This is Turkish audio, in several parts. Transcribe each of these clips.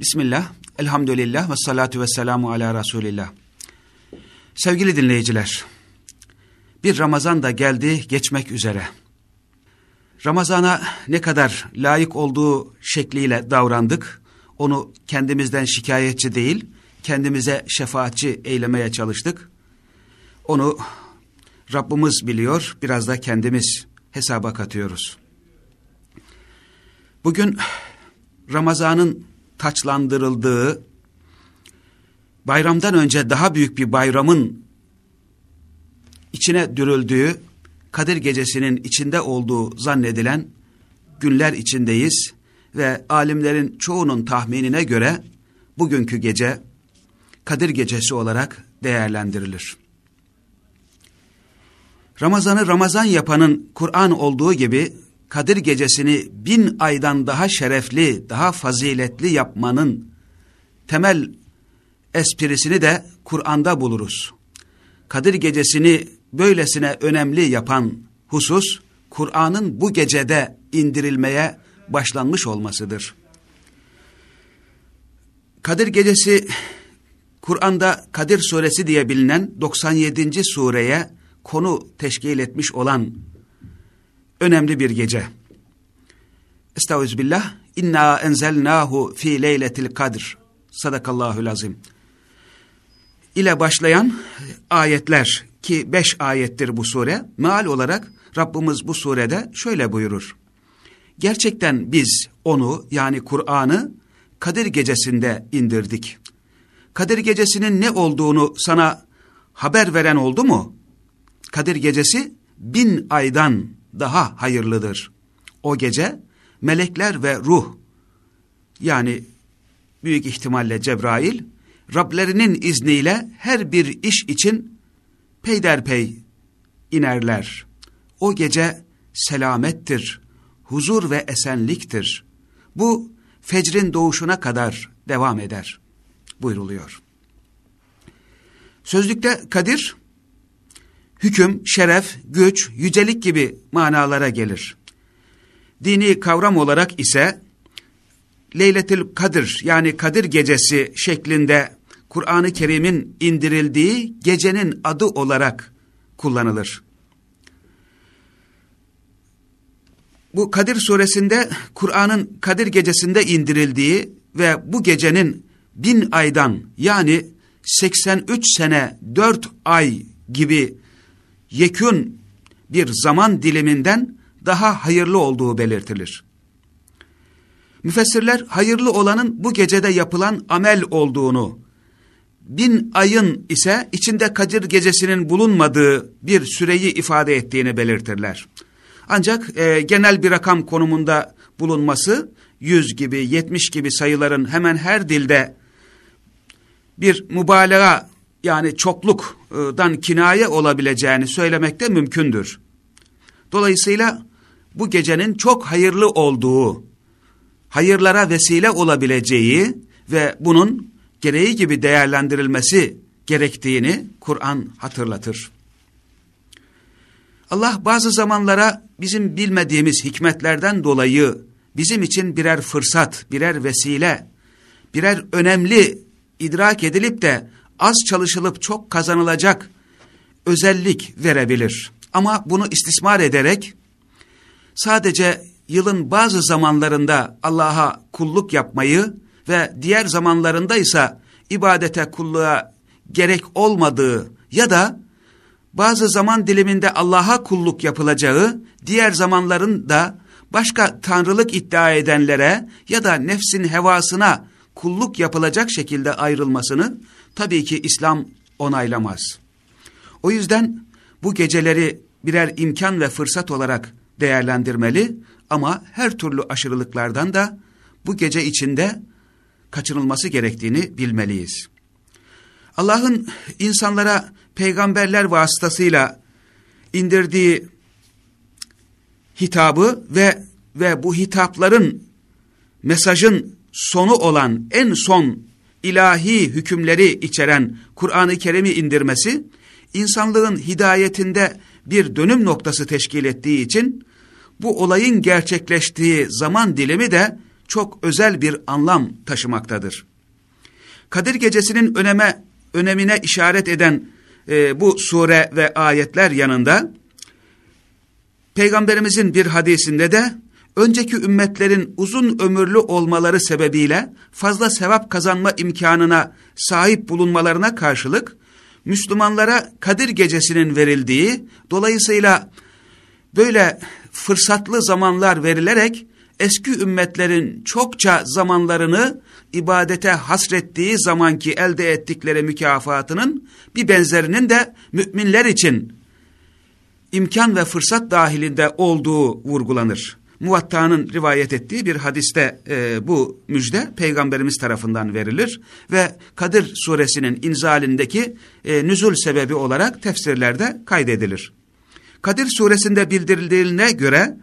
Bismillah, elhamdülillah ve salatu ve selamu ala Resulillah. Sevgili dinleyiciler, bir Ramazan da geldi geçmek üzere. Ramazana ne kadar layık olduğu şekliyle davrandık, onu kendimizden şikayetçi değil, kendimize şefaatçi eylemeye çalıştık. Onu Rabbimiz biliyor, biraz da kendimiz hesaba katıyoruz. Bugün Ramazan'ın taçlandırıldığı, bayramdan önce daha büyük bir bayramın içine dürüldüğü, Kadir Gecesi'nin içinde olduğu zannedilen günler içindeyiz ve alimlerin çoğunun tahminine göre bugünkü gece Kadir Gecesi olarak değerlendirilir. Ramazan'ı Ramazan yapanın Kur'an olduğu gibi Kadir gecesini bin aydan daha şerefli, daha faziletli yapmanın temel esprisini de Kur'an'da buluruz. Kadir gecesini böylesine önemli yapan husus, Kur'an'ın bu gecede indirilmeye başlanmış olmasıdır. Kadir gecesi, Kur'an'da Kadir suresi diye bilinen 97. sureye konu teşkil etmiş olan önemli bir gece. Estağfirullah. İnna enzelnahu fi leyletil kadr. Sadakallahul azim. ile başlayan ayetler ki beş ayettir bu sure. Meal olarak Rabbimiz bu surede şöyle buyurur. Gerçekten biz onu yani Kur'an'ı Kadir gecesinde indirdik. Kadir gecesinin ne olduğunu sana haber veren oldu mu? Kadir gecesi bin aydan daha hayırlıdır. O gece melekler ve ruh yani büyük ihtimalle Cebrail Rablerinin izniyle her bir iş için peyderpey inerler. O gece selamettir, huzur ve esenliktir. Bu fecrin doğuşuna kadar devam eder buyruluyor. Sözlükte Kadir hüküm, şeref, güç, yücelik gibi manalara gelir. Dini kavram olarak ise Leyletül Kadir yani Kadir gecesi şeklinde Kur'an-ı Kerim'in indirildiği gecenin adı olarak kullanılır. Bu Kadir suresinde Kur'an'ın Kadir gecesinde indirildiği ve bu gecenin bin aydan yani 83 sene 4 ay gibi yekün bir zaman diliminden daha hayırlı olduğu belirtilir. Müfessirler hayırlı olanın bu gecede yapılan amel olduğunu, bin ayın ise içinde Kadir gecesinin bulunmadığı bir süreyi ifade ettiğini belirtirler. Ancak e, genel bir rakam konumunda bulunması, yüz gibi, yetmiş gibi sayıların hemen her dilde bir mübalağa yani çokluktan kinaye olabileceğini söylemek de mümkündür. Dolayısıyla bu gecenin çok hayırlı olduğu, hayırlara vesile olabileceği ve bunun gereği gibi değerlendirilmesi gerektiğini Kur'an hatırlatır. Allah bazı zamanlara bizim bilmediğimiz hikmetlerden dolayı bizim için birer fırsat, birer vesile, birer önemli idrak edilip de az çalışılıp çok kazanılacak özellik verebilir. Ama bunu istismar ederek sadece yılın bazı zamanlarında Allah'a kulluk yapmayı ve diğer zamanlarında ise ibadete kulluğa gerek olmadığı ya da bazı zaman diliminde Allah'a kulluk yapılacağı, diğer zamanlarında başka tanrılık iddia edenlere ya da nefsin hevasına kulluk yapılacak şekilde ayrılmasını tabii ki İslam onaylamaz. O yüzden bu geceleri birer imkan ve fırsat olarak değerlendirmeli ama her türlü aşırılıklardan da bu gece içinde kaçınılması gerektiğini bilmeliyiz. Allah'ın insanlara peygamberler vasıtasıyla indirdiği hitabı ve ve bu hitapların mesajın sonu olan en son ilahi hükümleri içeren Kur'an-ı Kerim'i indirmesi, insanlığın hidayetinde bir dönüm noktası teşkil ettiği için, bu olayın gerçekleştiği zaman dilimi de çok özel bir anlam taşımaktadır. Kadir gecesinin öneme önemine işaret eden e, bu sure ve ayetler yanında Peygamberimizin bir hadisinde de önceki ümmetlerin uzun ömürlü olmaları sebebiyle fazla sevap kazanma imkanına sahip bulunmalarına karşılık Müslümanlara Kadir gecesinin verildiği dolayısıyla böyle fırsatlı zamanlar verilerek eski ümmetlerin çokça zamanlarını ibadete hasrettiği zamanki elde ettikleri mükafatının bir benzerinin de müminler için imkan ve fırsat dahilinde olduğu vurgulanır. Muvatta'nın rivayet ettiği bir hadiste e, bu müjde peygamberimiz tarafından verilir ve Kadir suresinin inzalindeki e, nüzul sebebi olarak tefsirlerde kaydedilir. Kadir suresinde bildirildiğine göre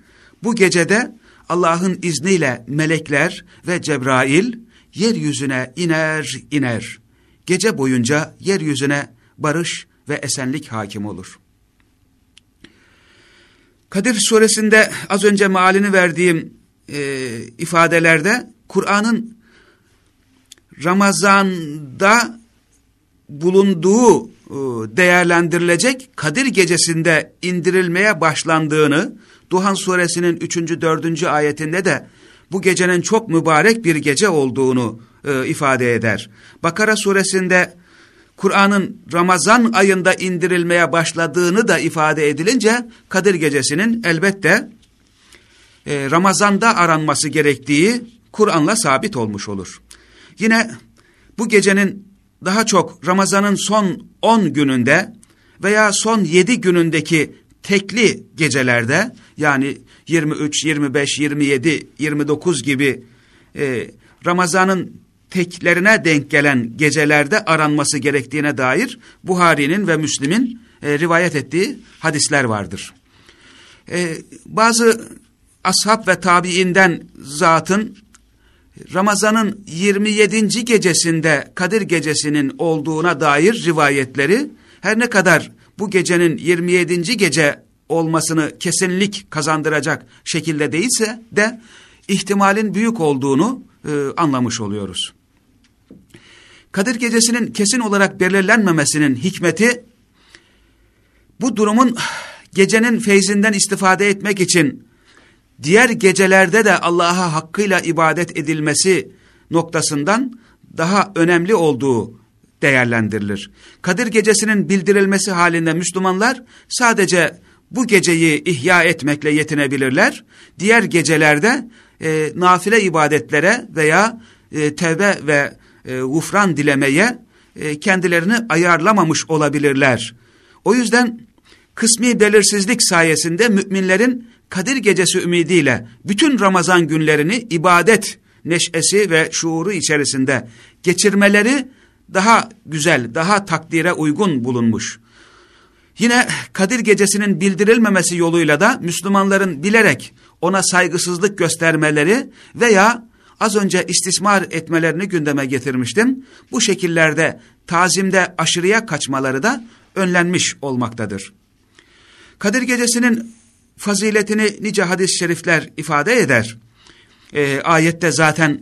bu gecede Allah'ın izniyle melekler ve Cebrail yeryüzüne iner iner. Gece boyunca yeryüzüne barış ve esenlik hakim olur. Kadir suresinde az önce mealini verdiğim e, ifadelerde Kur'an'ın Ramazan'da bulunduğu e, değerlendirilecek Kadir gecesinde indirilmeye başlandığını Duhan suresinin 3. 4. ayetinde de bu gecenin çok mübarek bir gece olduğunu e, ifade eder. Bakara suresinde Kur'an'ın Ramazan ayında indirilmeye başladığını da ifade edilince Kadir gecesinin elbette e, Ramazan'da aranması gerektiği Kur'an'la sabit olmuş olur. Yine bu gecenin daha çok Ramazan'ın son 10 gününde veya son 7 günündeki tekli gecelerde yani 23, 25, 27, 29 gibi e, Ramazan'ın teklerine denk gelen gecelerde aranması gerektiğine dair Buhari'nin ve Müslim'in e, rivayet ettiği hadisler vardır. E, bazı ashab ve tabiinden zatın Ramazan'ın 27. gecesinde Kadir gecesinin olduğuna dair rivayetleri her ne kadar bu gecenin 27. gece olmasını kesinlik kazandıracak şekilde değilse de ihtimalin büyük olduğunu e, anlamış oluyoruz. Kadir gecesinin kesin olarak belirlenmemesinin hikmeti bu durumun gecenin feyzinden istifade etmek için diğer gecelerde de Allah'a hakkıyla ibadet edilmesi noktasından daha önemli olduğu değerlendirilir. Kadir gecesinin bildirilmesi halinde Müslümanlar sadece bu geceyi ihya etmekle yetinebilirler. Diğer gecelerde e, nafile ibadetlere veya e, tevbe ve e, gufran dilemeye e, kendilerini ayarlamamış olabilirler. O yüzden kısmi belirsizlik sayesinde müminlerin Kadir gecesi ümidiyle bütün Ramazan günlerini ibadet neşesi ve şuuru içerisinde geçirmeleri daha güzel, daha takdire uygun bulunmuş. Yine Kadir gecesinin bildirilmemesi yoluyla da Müslümanların bilerek ona saygısızlık göstermeleri veya az önce istismar etmelerini gündeme getirmiştim. Bu şekillerde tazimde aşırıya kaçmaları da önlenmiş olmaktadır. Kadir gecesinin faziletini nice hadis-i şerifler ifade eder. E, ayette zaten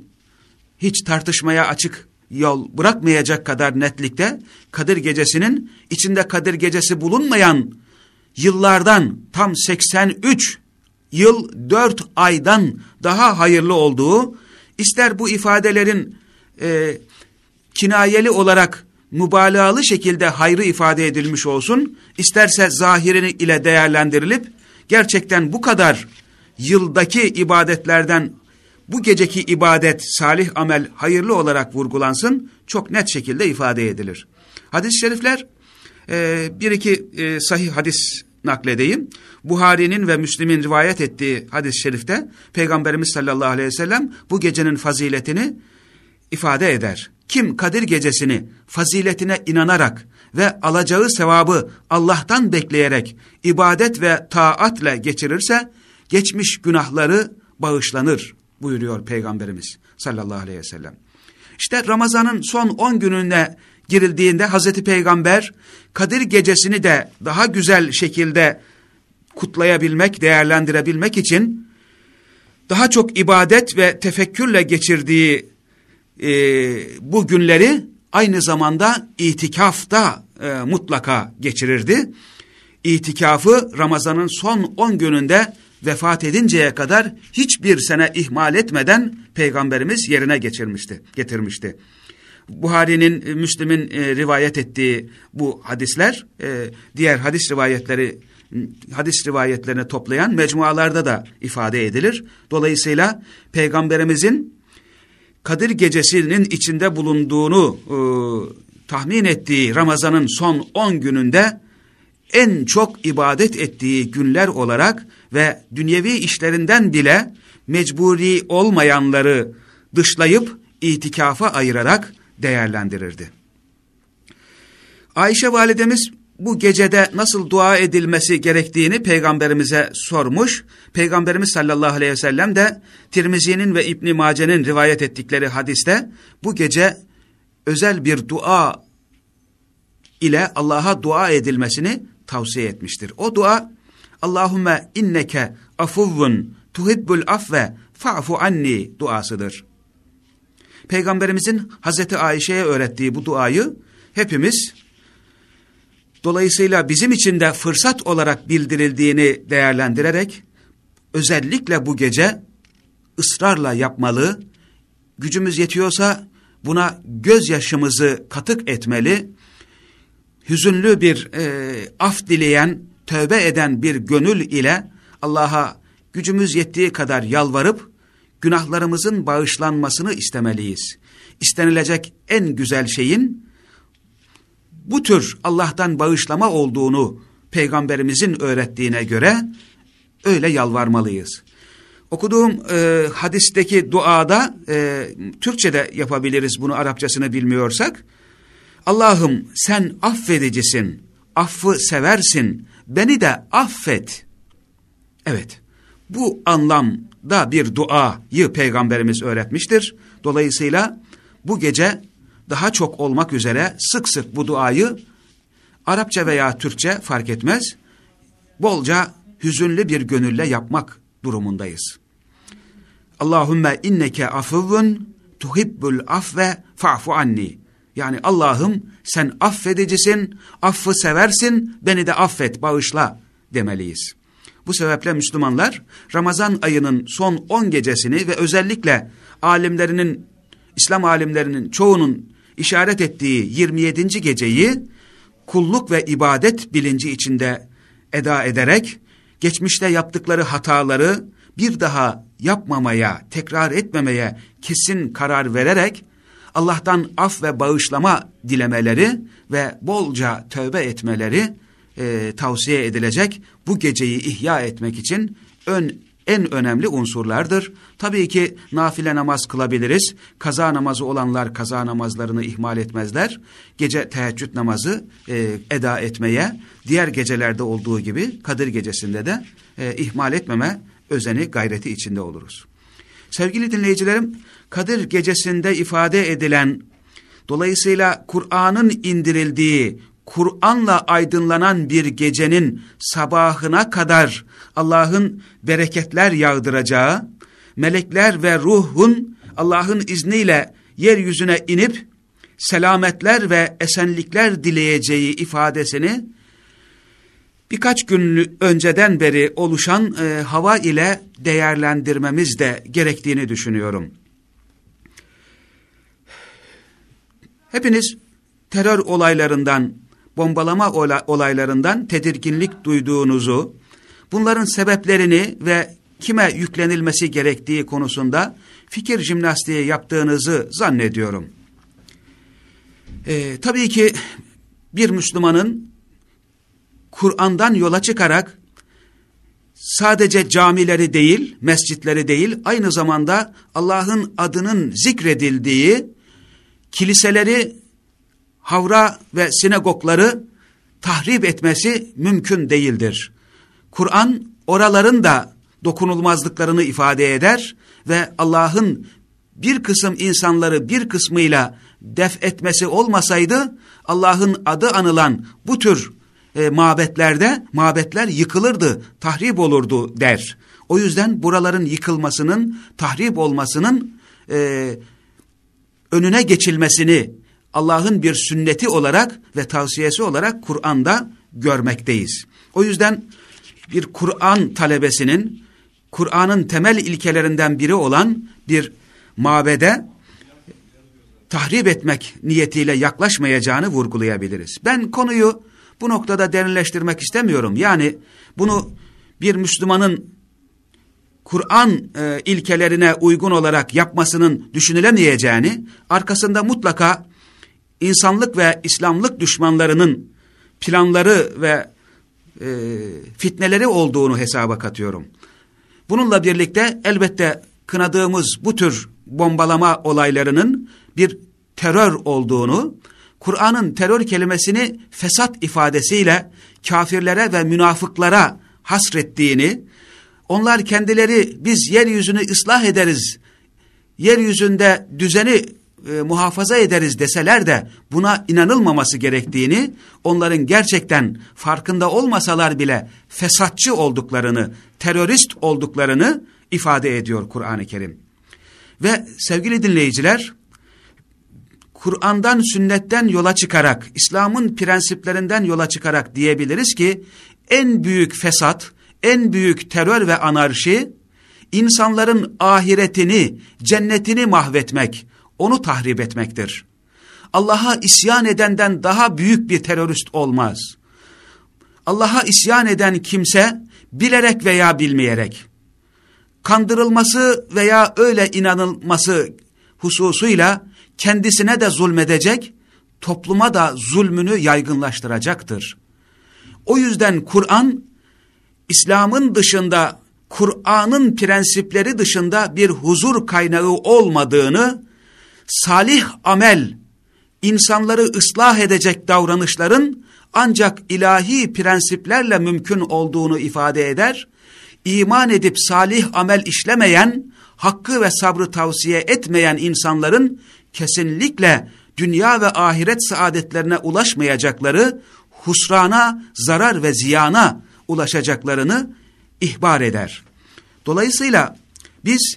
hiç tartışmaya açık yol bırakmayacak kadar netlikte Kadir Gecesi'nin içinde Kadir Gecesi bulunmayan yıllardan tam 83 yıl 4 aydan daha hayırlı olduğu ister bu ifadelerin e, kinayeli olarak mübalağalı şekilde hayrı ifade edilmiş olsun isterse zahirini ile değerlendirilip gerçekten bu kadar yıldaki ibadetlerden bu geceki ibadet, salih amel hayırlı olarak vurgulansın, çok net şekilde ifade edilir. Hadis-i şerifler, e, bir iki e, sahih hadis nakledeyim. Buhari'nin ve Müslim'in rivayet ettiği hadis-i şerifte, Peygamberimiz sallallahu aleyhi ve sellem bu gecenin faziletini ifade eder. Kim Kadir gecesini faziletine inanarak ve alacağı sevabı Allah'tan bekleyerek ibadet ve taatle geçirirse, geçmiş günahları bağışlanır buyuruyor Peygamberimiz sallallahu aleyhi ve sellem. İşte Ramazan'ın son 10 gününe girildiğinde Hazreti Peygamber Kadir gecesini de daha güzel şekilde kutlayabilmek, değerlendirebilmek için daha çok ibadet ve tefekkürle geçirdiği e, bu günleri aynı zamanda itikafta e, mutlaka geçirirdi. İtikafı Ramazan'ın son 10 gününde vefat edinceye kadar hiçbir sene ihmal etmeden Peygamberimiz yerine geçirmişti, getirmişti. Buhari'nin, e, Müslim'in e, rivayet ettiği bu hadisler, e, diğer hadis rivayetleri, hadis rivayetlerini toplayan mecmualarda da ifade edilir. Dolayısıyla Peygamberimizin Kadir Gecesi'nin içinde bulunduğunu e, tahmin ettiği Ramazan'ın son 10 gününde en çok ibadet ettiği günler olarak ve dünyevi işlerinden bile mecburi olmayanları dışlayıp itikafa ayırarak değerlendirirdi. Ayşe validemiz bu gecede nasıl dua edilmesi gerektiğini peygamberimize sormuş. Peygamberimiz sallallahu aleyhi ve sellem de Tirmizi'nin ve İbn Mace'nin rivayet ettikleri hadiste bu gece özel bir dua ile Allah'a dua edilmesini tavsiye etmiştir. O dua Allahümme inneke afuvvun tuhibbul afve fa'fu anni duasıdır. Peygamberimizin Hazreti Ayşe'ye öğrettiği bu duayı hepimiz dolayısıyla bizim için de fırsat olarak bildirildiğini değerlendirerek özellikle bu gece ısrarla yapmalı, gücümüz yetiyorsa buna gözyaşımızı katık etmeli, hüzünlü bir e, af dileyen, tövbe eden bir gönül ile Allah'a gücümüz yettiği kadar yalvarıp günahlarımızın bağışlanmasını istemeliyiz. İstenilecek en güzel şeyin bu tür Allah'tan bağışlama olduğunu peygamberimizin öğrettiğine göre öyle yalvarmalıyız. Okuduğum e, hadisteki duada e, Türkçe'de yapabiliriz bunu Arapçasını bilmiyorsak. Allah'ım sen affedicisin, affı seversin, beni de affet. Evet, bu anlamda bir duayı Peygamberimiz öğretmiştir. Dolayısıyla bu gece daha çok olmak üzere sık sık bu duayı Arapça veya Türkçe fark etmez, bolca hüzünlü bir gönülle yapmak durumundayız. Allahümme inneke afuvun tuhibbul afve fa'fu anni. Yani Allah'ım sen affedicisin, affı seversin, beni de affet, bağışla demeliyiz. Bu sebeple Müslümanlar Ramazan ayının son 10 gecesini ve özellikle alimlerinin, İslam alimlerinin çoğunun işaret ettiği 27. geceyi kulluk ve ibadet bilinci içinde eda ederek geçmişte yaptıkları hataları bir daha yapmamaya, tekrar etmemeye kesin karar vererek Allah'tan af ve bağışlama dilemeleri ve bolca tövbe etmeleri e, tavsiye edilecek bu geceyi ihya etmek için ön, en önemli unsurlardır. Tabii ki nafile namaz kılabiliriz. Kaza namazı olanlar kaza namazlarını ihmal etmezler. Gece teheccüd namazı e, eda etmeye diğer gecelerde olduğu gibi Kadir gecesinde de e, ihmal etmeme özeni gayreti içinde oluruz. Sevgili dinleyicilerim Kadir gecesinde ifade edilen dolayısıyla Kur'an'ın indirildiği Kur'an'la aydınlanan bir gecenin sabahına kadar Allah'ın bereketler yağdıracağı, melekler ve ruhun Allah'ın izniyle yeryüzüne inip selametler ve esenlikler dileyeceği ifadesini birkaç gün önceden beri oluşan e, hava ile değerlendirmemiz de gerektiğini düşünüyorum. Hepiniz terör olaylarından, bombalama olaylarından tedirginlik duyduğunuzu, bunların sebeplerini ve kime yüklenilmesi gerektiği konusunda fikir jimnastiği yaptığınızı zannediyorum. Ee, tabii ki bir Müslümanın Kur'an'dan yola çıkarak sadece camileri değil, mescitleri değil, aynı zamanda Allah'ın adının zikredildiği kiliseleri, havra ve sinagogları tahrip etmesi mümkün değildir. Kur'an oraların da dokunulmazlıklarını ifade eder ve Allah'ın bir kısım insanları bir kısmıyla def etmesi olmasaydı Allah'ın adı anılan bu tür e, mabetlerde mabetler yıkılırdı, tahrip olurdu der. O yüzden buraların yıkılmasının, tahrip olmasının e, önüne geçilmesini Allah'ın bir sünneti olarak ve tavsiyesi olarak Kur'an'da görmekteyiz. O yüzden bir Kur'an talebesinin Kur'an'ın temel ilkelerinden biri olan bir mabede tahrip etmek niyetiyle yaklaşmayacağını vurgulayabiliriz. Ben konuyu bu noktada derinleştirmek istemiyorum. Yani bunu bir Müslümanın Kur'an e, ilkelerine uygun olarak yapmasının düşünülemeyeceğini, arkasında mutlaka insanlık ve İslamlık düşmanlarının planları ve e, fitneleri olduğunu hesaba katıyorum. Bununla birlikte elbette kınadığımız bu tür bombalama olaylarının bir terör olduğunu, Kur'an'ın terör kelimesini fesat ifadesiyle kafirlere ve münafıklara hasrettiğini, onlar kendileri biz yeryüzünü ıslah ederiz, yeryüzünde düzeni e, muhafaza ederiz deseler de buna inanılmaması gerektiğini, onların gerçekten farkında olmasalar bile fesatçı olduklarını, terörist olduklarını ifade ediyor Kur'an-ı Kerim. Ve sevgili dinleyiciler, Kur'an'dan, sünnetten yola çıkarak, İslam'ın prensiplerinden yola çıkarak diyebiliriz ki, en büyük fesat, en büyük terör ve anarşi, insanların ahiretini, cennetini mahvetmek, onu tahrip etmektir. Allah'a isyan edenden daha büyük bir terörist olmaz. Allah'a isyan eden kimse, bilerek veya bilmeyerek, kandırılması veya öyle inanılması hususuyla kendisine de zulmedecek, topluma da zulmünü yaygınlaştıracaktır. O yüzden Kur'an, İslam'ın dışında, Kur'an'ın prensipleri dışında bir huzur kaynağı olmadığını, salih amel, insanları ıslah edecek davranışların ancak ilahi prensiplerle mümkün olduğunu ifade eder iman edip salih amel işlemeyen, hakkı ve sabrı tavsiye etmeyen insanların kesinlikle dünya ve ahiret saadetlerine ulaşmayacakları, husrana, zarar ve ziyana ulaşacaklarını ihbar eder. Dolayısıyla biz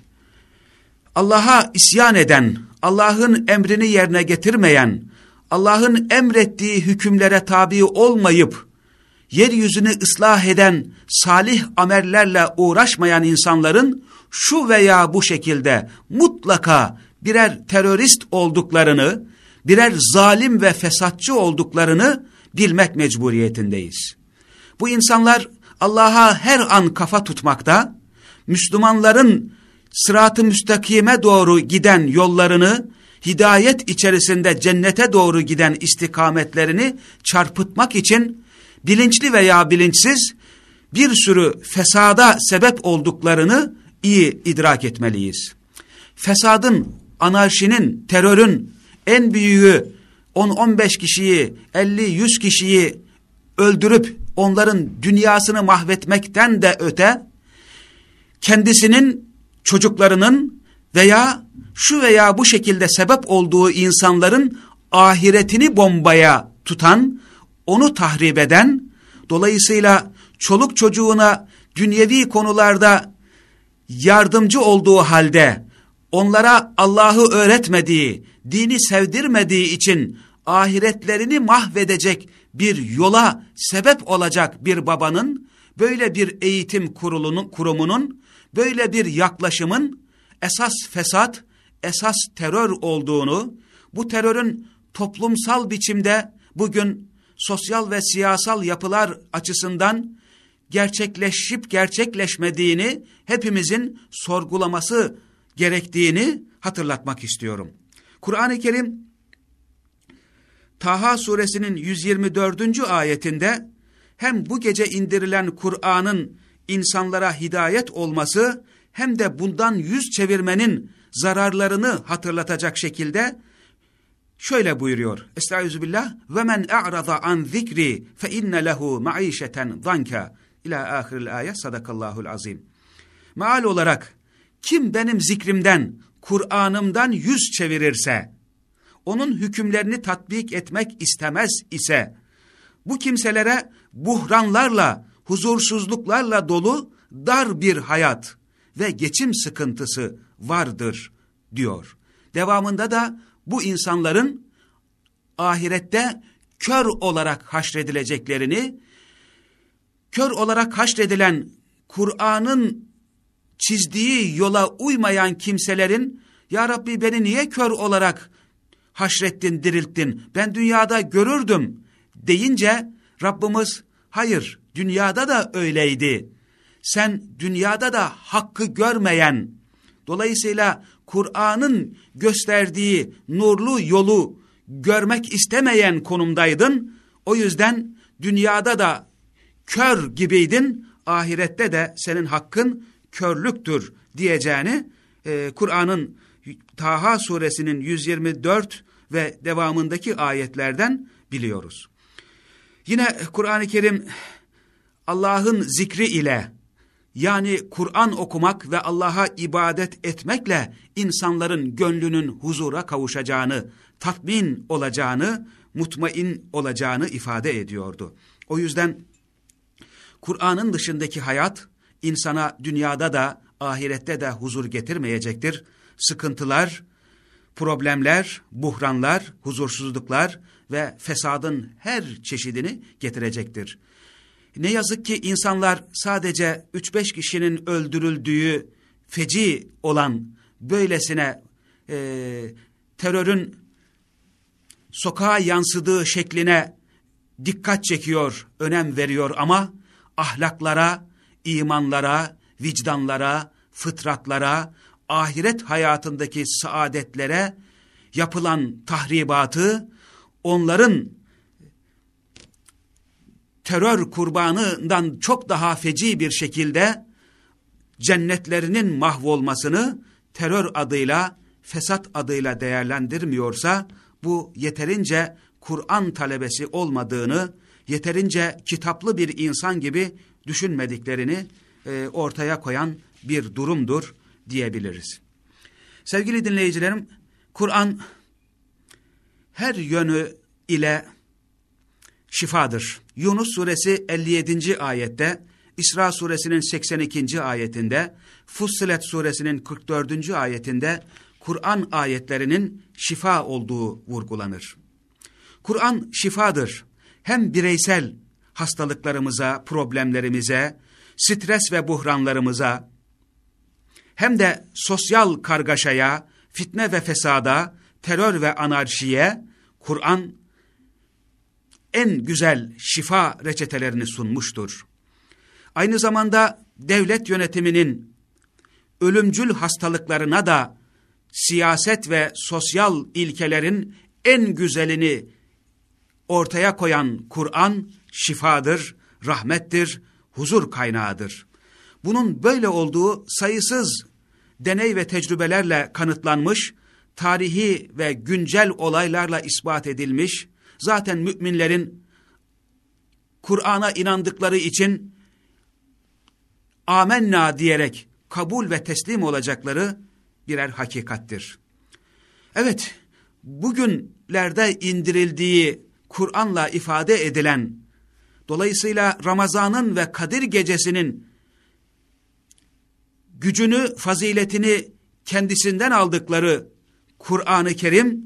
Allah'a isyan eden, Allah'ın emrini yerine getirmeyen, Allah'ın emrettiği hükümlere tabi olmayıp, yeryüzünü ıslah eden salih amellerle uğraşmayan insanların şu veya bu şekilde mutlaka birer terörist olduklarını, birer zalim ve fesatçı olduklarını bilmek mecburiyetindeyiz. Bu insanlar Allah'a her an kafa tutmakta, Müslümanların sırat-ı müstakime doğru giden yollarını, hidayet içerisinde cennete doğru giden istikametlerini çarpıtmak için bilinçli veya bilinçsiz bir sürü fesada sebep olduklarını iyi idrak etmeliyiz. Fesadın, anarşinin, terörün en büyüğü 10-15 kişiyi, 50-100 kişiyi öldürüp onların dünyasını mahvetmekten de öte, kendisinin, çocuklarının veya şu veya bu şekilde sebep olduğu insanların ahiretini bombaya tutan, onu tahrip eden, dolayısıyla çoluk çocuğuna dünyevi konularda yardımcı olduğu halde, onlara Allah'ı öğretmediği, dini sevdirmediği için ahiretlerini mahvedecek bir yola sebep olacak bir babanın, böyle bir eğitim kurulunun, kurumunun, böyle bir yaklaşımın esas fesat, esas terör olduğunu, bu terörün toplumsal biçimde bugün sosyal ve siyasal yapılar açısından gerçekleşip gerçekleşmediğini hepimizin sorgulaması gerektiğini hatırlatmak istiyorum. Kur'an-ı Kerim Taha suresinin 124. ayetinde hem bu gece indirilen Kur'an'ın insanlara hidayet olması hem de bundan yüz çevirmenin zararlarını hatırlatacak şekilde Şöyle buyuruyor. Estaizubillah ve men a'rada an zikri fe inne lehu maişeten zanka ila ahiril ayet sadakallahul azim. Maal olarak kim benim zikrimden, Kur'an'ımdan yüz çevirirse, onun hükümlerini tatbik etmek istemez ise, bu kimselere buhranlarla, huzursuzluklarla dolu dar bir hayat ve geçim sıkıntısı vardır diyor. Devamında da bu insanların ahirette kör olarak haşredileceklerini, kör olarak haşredilen Kur'an'ın çizdiği yola uymayan kimselerin, Ya Rabbi beni niye kör olarak haşrettin, dirilttin, ben dünyada görürdüm deyince Rabbimiz hayır dünyada da öyleydi. Sen dünyada da hakkı görmeyen, dolayısıyla Kur'an'ın gösterdiği nurlu yolu görmek istemeyen konumdaydın. O yüzden dünyada da kör gibiydin, ahirette de senin hakkın körlüktür diyeceğini e, Kur'an'ın Taha suresinin 124 ve devamındaki ayetlerden biliyoruz. Yine Kur'an-ı Kerim Allah'ın zikri ile yani Kur'an okumak ve Allah'a ibadet etmekle insanların gönlünün huzura kavuşacağını, tatmin olacağını, mutmain olacağını ifade ediyordu. O yüzden Kur'an'ın dışındaki hayat insana dünyada da ahirette de huzur getirmeyecektir. Sıkıntılar, problemler, buhranlar, huzursuzluklar ve fesadın her çeşidini getirecektir. Ne yazık ki insanlar sadece 3-5 kişinin öldürüldüğü feci olan böylesine e, terörün sokağa yansıdığı şekline dikkat çekiyor, önem veriyor ama ahlaklara, imanlara, vicdanlara, fıtratlara, ahiret hayatındaki saadetlere yapılan tahribatı, onların terör kurbanından çok daha feci bir şekilde cennetlerinin mahvolmasını terör adıyla, fesat adıyla değerlendirmiyorsa, bu yeterince Kur'an talebesi olmadığını, yeterince kitaplı bir insan gibi düşünmediklerini e, ortaya koyan bir durumdur diyebiliriz. Sevgili dinleyicilerim, Kur'an her yönü ile şifadır. Yunus suresi 57. ayette, İsra suresinin 82. ayetinde, Fussilet suresinin 44. ayetinde Kur'an ayetlerinin şifa olduğu vurgulanır. Kur'an şifadır. Hem bireysel hastalıklarımıza, problemlerimize, stres ve buhranlarımıza, hem de sosyal kargaşaya, fitne ve fesada, terör ve anarşiye Kur'an en güzel şifa reçetelerini sunmuştur. Aynı zamanda devlet yönetiminin ölümcül hastalıklarına da siyaset ve sosyal ilkelerin en güzelini ortaya koyan Kur'an şifadır, rahmettir, huzur kaynağıdır. Bunun böyle olduğu sayısız deney ve tecrübelerle kanıtlanmış, tarihi ve güncel olaylarla ispat edilmiş, zaten müminlerin Kur'an'a inandıkları için amenna diyerek kabul ve teslim olacakları birer hakikattir. Evet, bugünlerde indirildiği Kur'an'la ifade edilen, dolayısıyla Ramazan'ın ve Kadir gecesinin gücünü, faziletini kendisinden aldıkları Kur'an-ı Kerim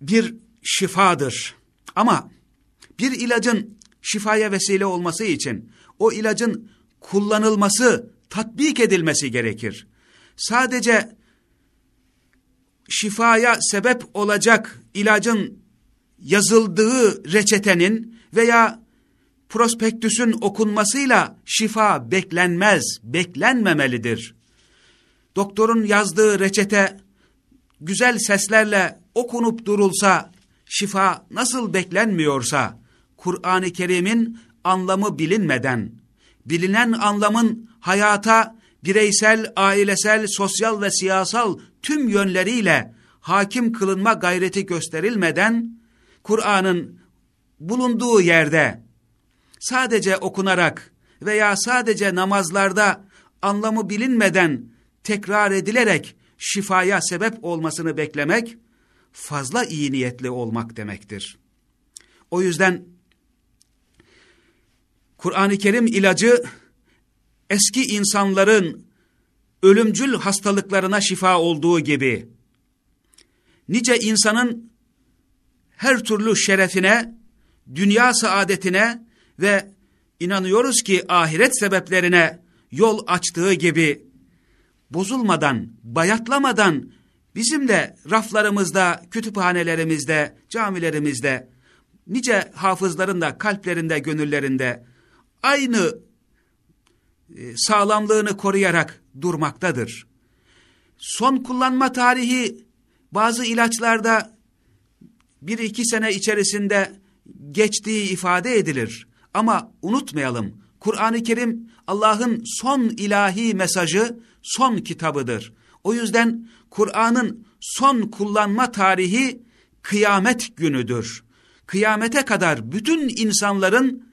bir şifadır. Ama bir ilacın şifaya vesile olması için o ilacın kullanılması, tatbik edilmesi gerekir. Sadece şifaya sebep olacak ilacın yazıldığı reçetenin veya prospektüsün okunmasıyla şifa beklenmez, beklenmemelidir. Doktorun yazdığı reçete güzel seslerle okunup durulsa, şifa nasıl beklenmiyorsa, Kur'an-ı Kerim'in anlamı bilinmeden, bilinen anlamın hayata, bireysel, ailesel, sosyal ve siyasal tüm yönleriyle hakim kılınma gayreti gösterilmeden, Kur'an'ın bulunduğu yerde sadece okunarak veya sadece namazlarda anlamı bilinmeden tekrar edilerek şifaya sebep olmasını beklemek fazla iyi niyetli olmak demektir. O yüzden Kur'an-ı Kerim ilacı eski insanların ölümcül hastalıklarına şifa olduğu gibi, nice insanın her türlü şerefine, dünya saadetine ve inanıyoruz ki ahiret sebeplerine yol açtığı gibi, bozulmadan, bayatlamadan bizim de raflarımızda, kütüphanelerimizde, camilerimizde, nice hafızların da kalplerinde, gönüllerinde aynı e, sağlamlığını koruyarak durmaktadır. Son kullanma tarihi bazı ilaçlarda bir iki sene içerisinde geçtiği ifade edilir. Ama unutmayalım, Kur'an-ı Kerim Allah'ın son ilahi mesajı, son kitabıdır. O yüzden Kur'an'ın son kullanma tarihi kıyamet günüdür. Kıyamete kadar bütün insanların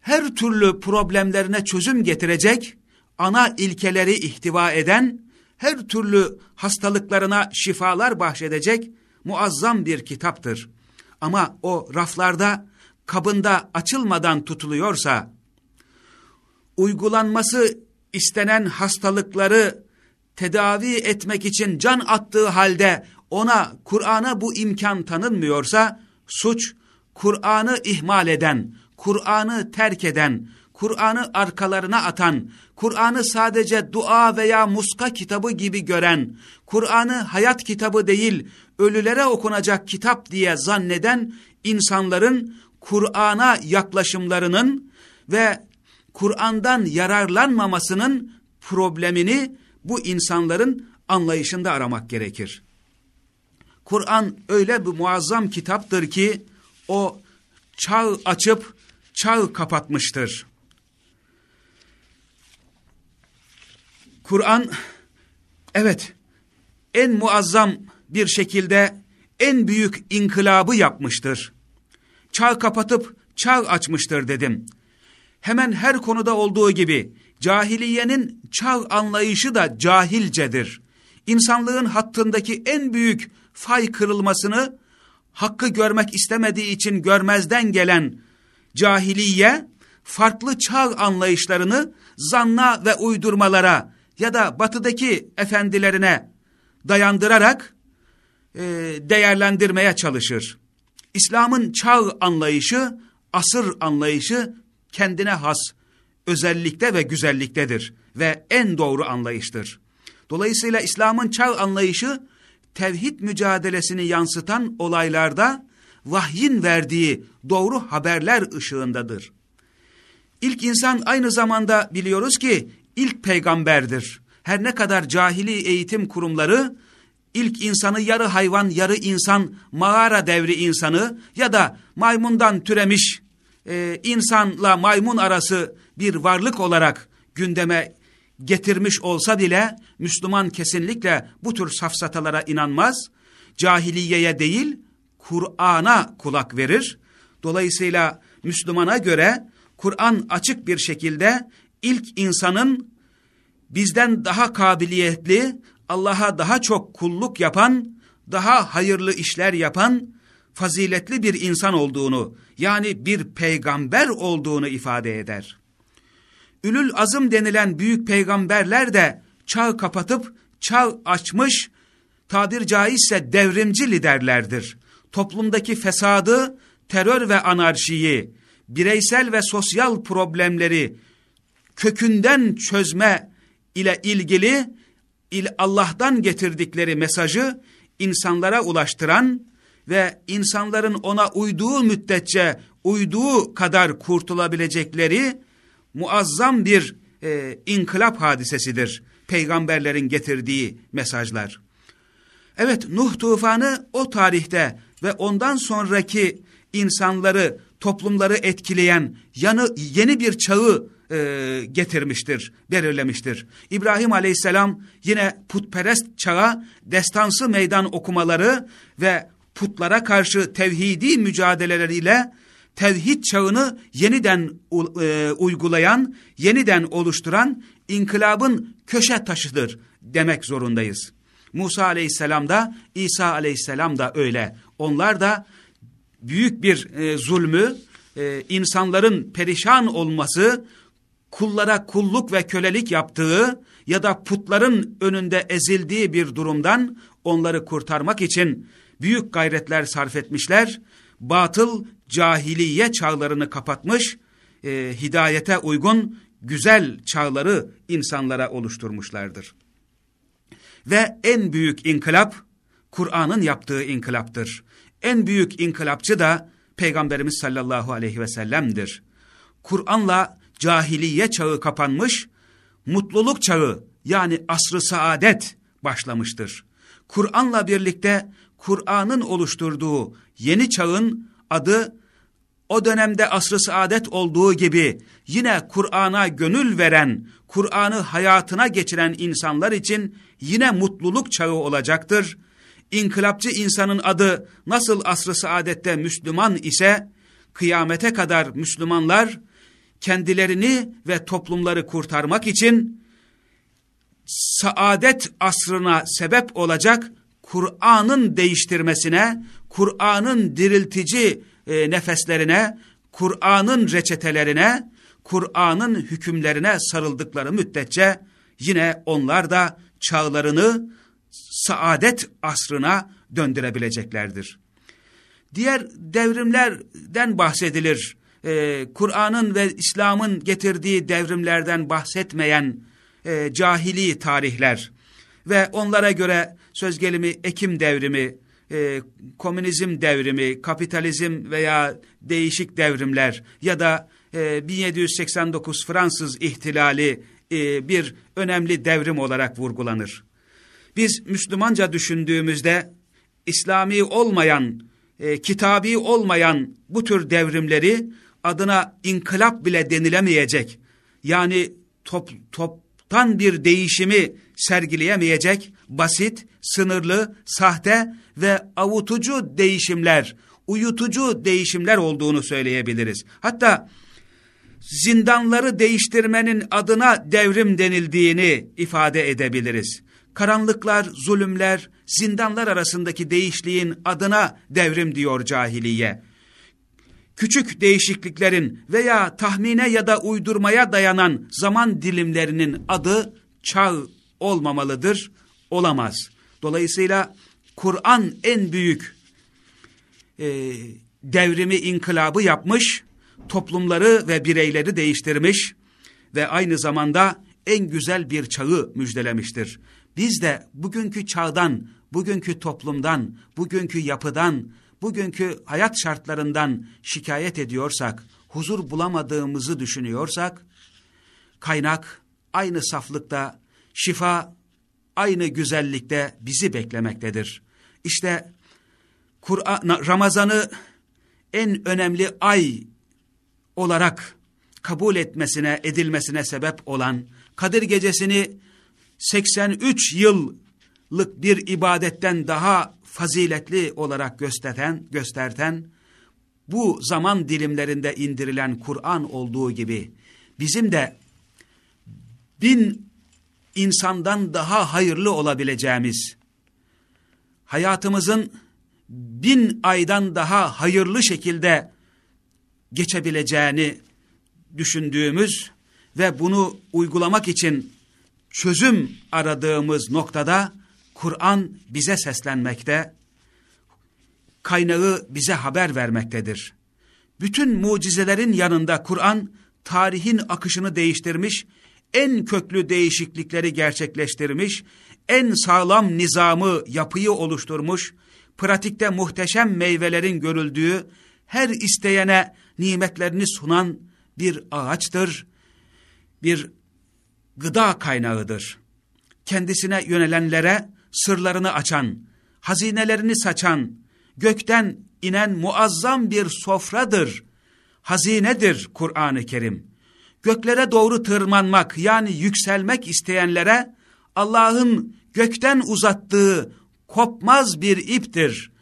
her türlü problemlerine çözüm getirecek, ana ilkeleri ihtiva eden, her türlü hastalıklarına şifalar bahşedecek muazzam bir kitaptır. Ama o raflarda, kabında açılmadan tutuluyorsa, uygulanması istenen hastalıkları tedavi etmek için can attığı halde ona Kur'an'a bu imkan tanınmıyorsa, suç Kur'an'ı ihmal eden, Kur'an'ı terk eden, Kur'an'ı arkalarına atan, Kur'an'ı sadece dua veya muska kitabı gibi gören, Kur'an'ı hayat kitabı değil, ölülere okunacak kitap diye zanneden insanların Kur'an'a yaklaşımlarının ve Kur'an'dan yararlanmamasının problemini bu insanların anlayışında aramak gerekir. Kur'an öyle bir muazzam kitaptır ki o çağ açıp çağ kapatmıştır. Kur'an evet en muazzam bir şekilde en büyük inkılabı yapmıştır. Çağ kapatıp çağ açmıştır dedim. Hemen her konuda olduğu gibi cahiliyenin çağ anlayışı da cahilcedir. İnsanlığın hattındaki en büyük fay kırılmasını hakkı görmek istemediği için görmezden gelen cahiliye farklı çağ anlayışlarını zanna ve uydurmalara ya da batıdaki efendilerine dayandırarak e, değerlendirmeye çalışır. İslam'ın çağ anlayışı, asır anlayışı kendine has özellikte ve güzelliktedir ve en doğru anlayıştır. Dolayısıyla İslam'ın çağ anlayışı tevhid mücadelesini yansıtan olaylarda vahyin verdiği doğru haberler ışığındadır. İlk insan aynı zamanda biliyoruz ki ilk peygamberdir. Her ne kadar cahili eğitim kurumları ilk insanı yarı hayvan yarı insan mağara devri insanı ya da maymundan türemiş e, insanla maymun arası bir varlık olarak gündeme getirmiş olsa bile Müslüman kesinlikle bu tür safsatalara inanmaz. Cahiliyeye değil Kur'an'a kulak verir. Dolayısıyla Müslümana göre Kur'an açık bir şekilde ilk insanın bizden daha kabiliyetli, Allah'a daha çok kulluk yapan, daha hayırlı işler yapan, faziletli bir insan olduğunu, yani bir peygamber olduğunu ifade eder. Ülül azım denilen büyük peygamberler de çağ kapatıp çağ açmış, tabir caizse devrimci liderlerdir. Toplumdaki fesadı, terör ve anarşiyi, bireysel ve sosyal problemleri kökünden çözme ile ilgili Allah'tan getirdikleri mesajı insanlara ulaştıran ve insanların ona uyduğu müddetçe uyduğu kadar kurtulabilecekleri muazzam bir e, inkılap hadisesidir. Peygamberlerin getirdiği mesajlar. Evet Nuh tufanı o tarihte ve ondan sonraki insanları, toplumları etkileyen yanı, yeni bir çağı e, getirmiştir, belirlemiştir. İbrahim aleyhisselam yine putperest çağa destansı meydan okumaları ve putlara karşı tevhidi mücadeleleriyle tevhid çağını yeniden e, uygulayan, yeniden oluşturan inkılabın köşe taşıdır demek zorundayız. Musa aleyhisselam da İsa aleyhisselam da öyle. Onlar da büyük bir e, zulmü, e, insanların perişan olması, kullara kulluk ve kölelik yaptığı ya da putların önünde ezildiği bir durumdan onları kurtarmak için büyük gayretler sarf etmişler. Batıl cahiliye çağlarını kapatmış, e, hidayete uygun güzel çağları insanlara oluşturmuşlardır. Ve en büyük inkılap Kur'an'ın yaptığı inkılaptır. En büyük inkılapçı da Peygamberimiz sallallahu aleyhi ve sellem'dir. Kur'an'la cahiliye çağı kapanmış, mutluluk çağı yani asrı saadet başlamıştır. Kur'an'la birlikte Kur'an'ın oluşturduğu yeni çağın adı o dönemde asrı saadet olduğu gibi yine Kur'an'a gönül veren, Kur'an'ı hayatına geçiren insanlar için yine mutluluk çağı olacaktır. İnkılapçı insanın adı nasıl asrı saadette Müslüman ise, kıyamete kadar Müslümanlar kendilerini ve toplumları kurtarmak için saadet asrına sebep olacak Kur'an'ın değiştirmesine, Kur'an'ın diriltici e, nefeslerine, Kur'an'ın reçetelerine, Kur'an'ın hükümlerine sarıldıkları müddetçe yine onlar da çağlarını saadet asrına döndürebileceklerdir. Diğer devrimlerden bahsedilir. Ee, Kur'an'ın ve İslam'ın getirdiği devrimlerden bahsetmeyen e, cahili tarihler ve onlara göre söz gelimi Ekim devrimi, e, komünizm devrimi, kapitalizm veya değişik devrimler ya da e, 1789 Fransız ihtilali e, bir önemli devrim olarak vurgulanır. Biz Müslümanca düşündüğümüzde İslami olmayan, e, kitabi olmayan bu tür devrimleri adına inkılap bile denilemeyecek, yani top, toptan bir değişimi sergileyemeyecek basit, sınırlı, sahte ve avutucu değişimler, uyutucu değişimler olduğunu söyleyebiliriz. Hatta zindanları değiştirmenin adına devrim denildiğini ifade edebiliriz. Karanlıklar, zulümler, zindanlar arasındaki değişliğin adına devrim diyor cahiliye. Küçük değişikliklerin veya tahmine ya da uydurmaya dayanan zaman dilimlerinin adı çağ olmamalıdır, olamaz. Dolayısıyla Kur'an en büyük e, devrimi, inkılabı yapmış, toplumları ve bireyleri değiştirmiş ve aynı zamanda en güzel bir çağı müjdelemiştir. Biz de bugünkü çağdan, bugünkü toplumdan, bugünkü yapıdan, bugünkü hayat şartlarından şikayet ediyorsak, huzur bulamadığımızı düşünüyorsak, kaynak aynı saflıkta, şifa aynı güzellikte bizi beklemektedir. İşte Ramazan'ı en önemli ay olarak kabul etmesine, edilmesine sebep olan Kadir Gecesi'ni 83 yıllık bir ibadetten daha faziletli olarak gösteren, gösterten bu zaman dilimlerinde indirilen Kur'an olduğu gibi bizim de bin insandan daha hayırlı olabileceğimiz, hayatımızın bin aydan daha hayırlı şekilde geçebileceğini düşündüğümüz ve bunu uygulamak için çözüm aradığımız noktada Kur'an bize seslenmekte, kaynağı bize haber vermektedir. Bütün mucizelerin yanında Kur'an tarihin akışını değiştirmiş en köklü değişiklikleri gerçekleştirmiş, en sağlam nizamı, yapıyı oluşturmuş, pratikte muhteşem meyvelerin görüldüğü, her isteyene nimetlerini sunan bir ağaçtır, bir gıda kaynağıdır. Kendisine yönelenlere sırlarını açan, hazinelerini saçan, gökten inen muazzam bir sofradır, hazinedir Kur'an-ı Kerim göklere doğru tırmanmak yani yükselmek isteyenlere Allah'ın gökten uzattığı kopmaz bir iptir.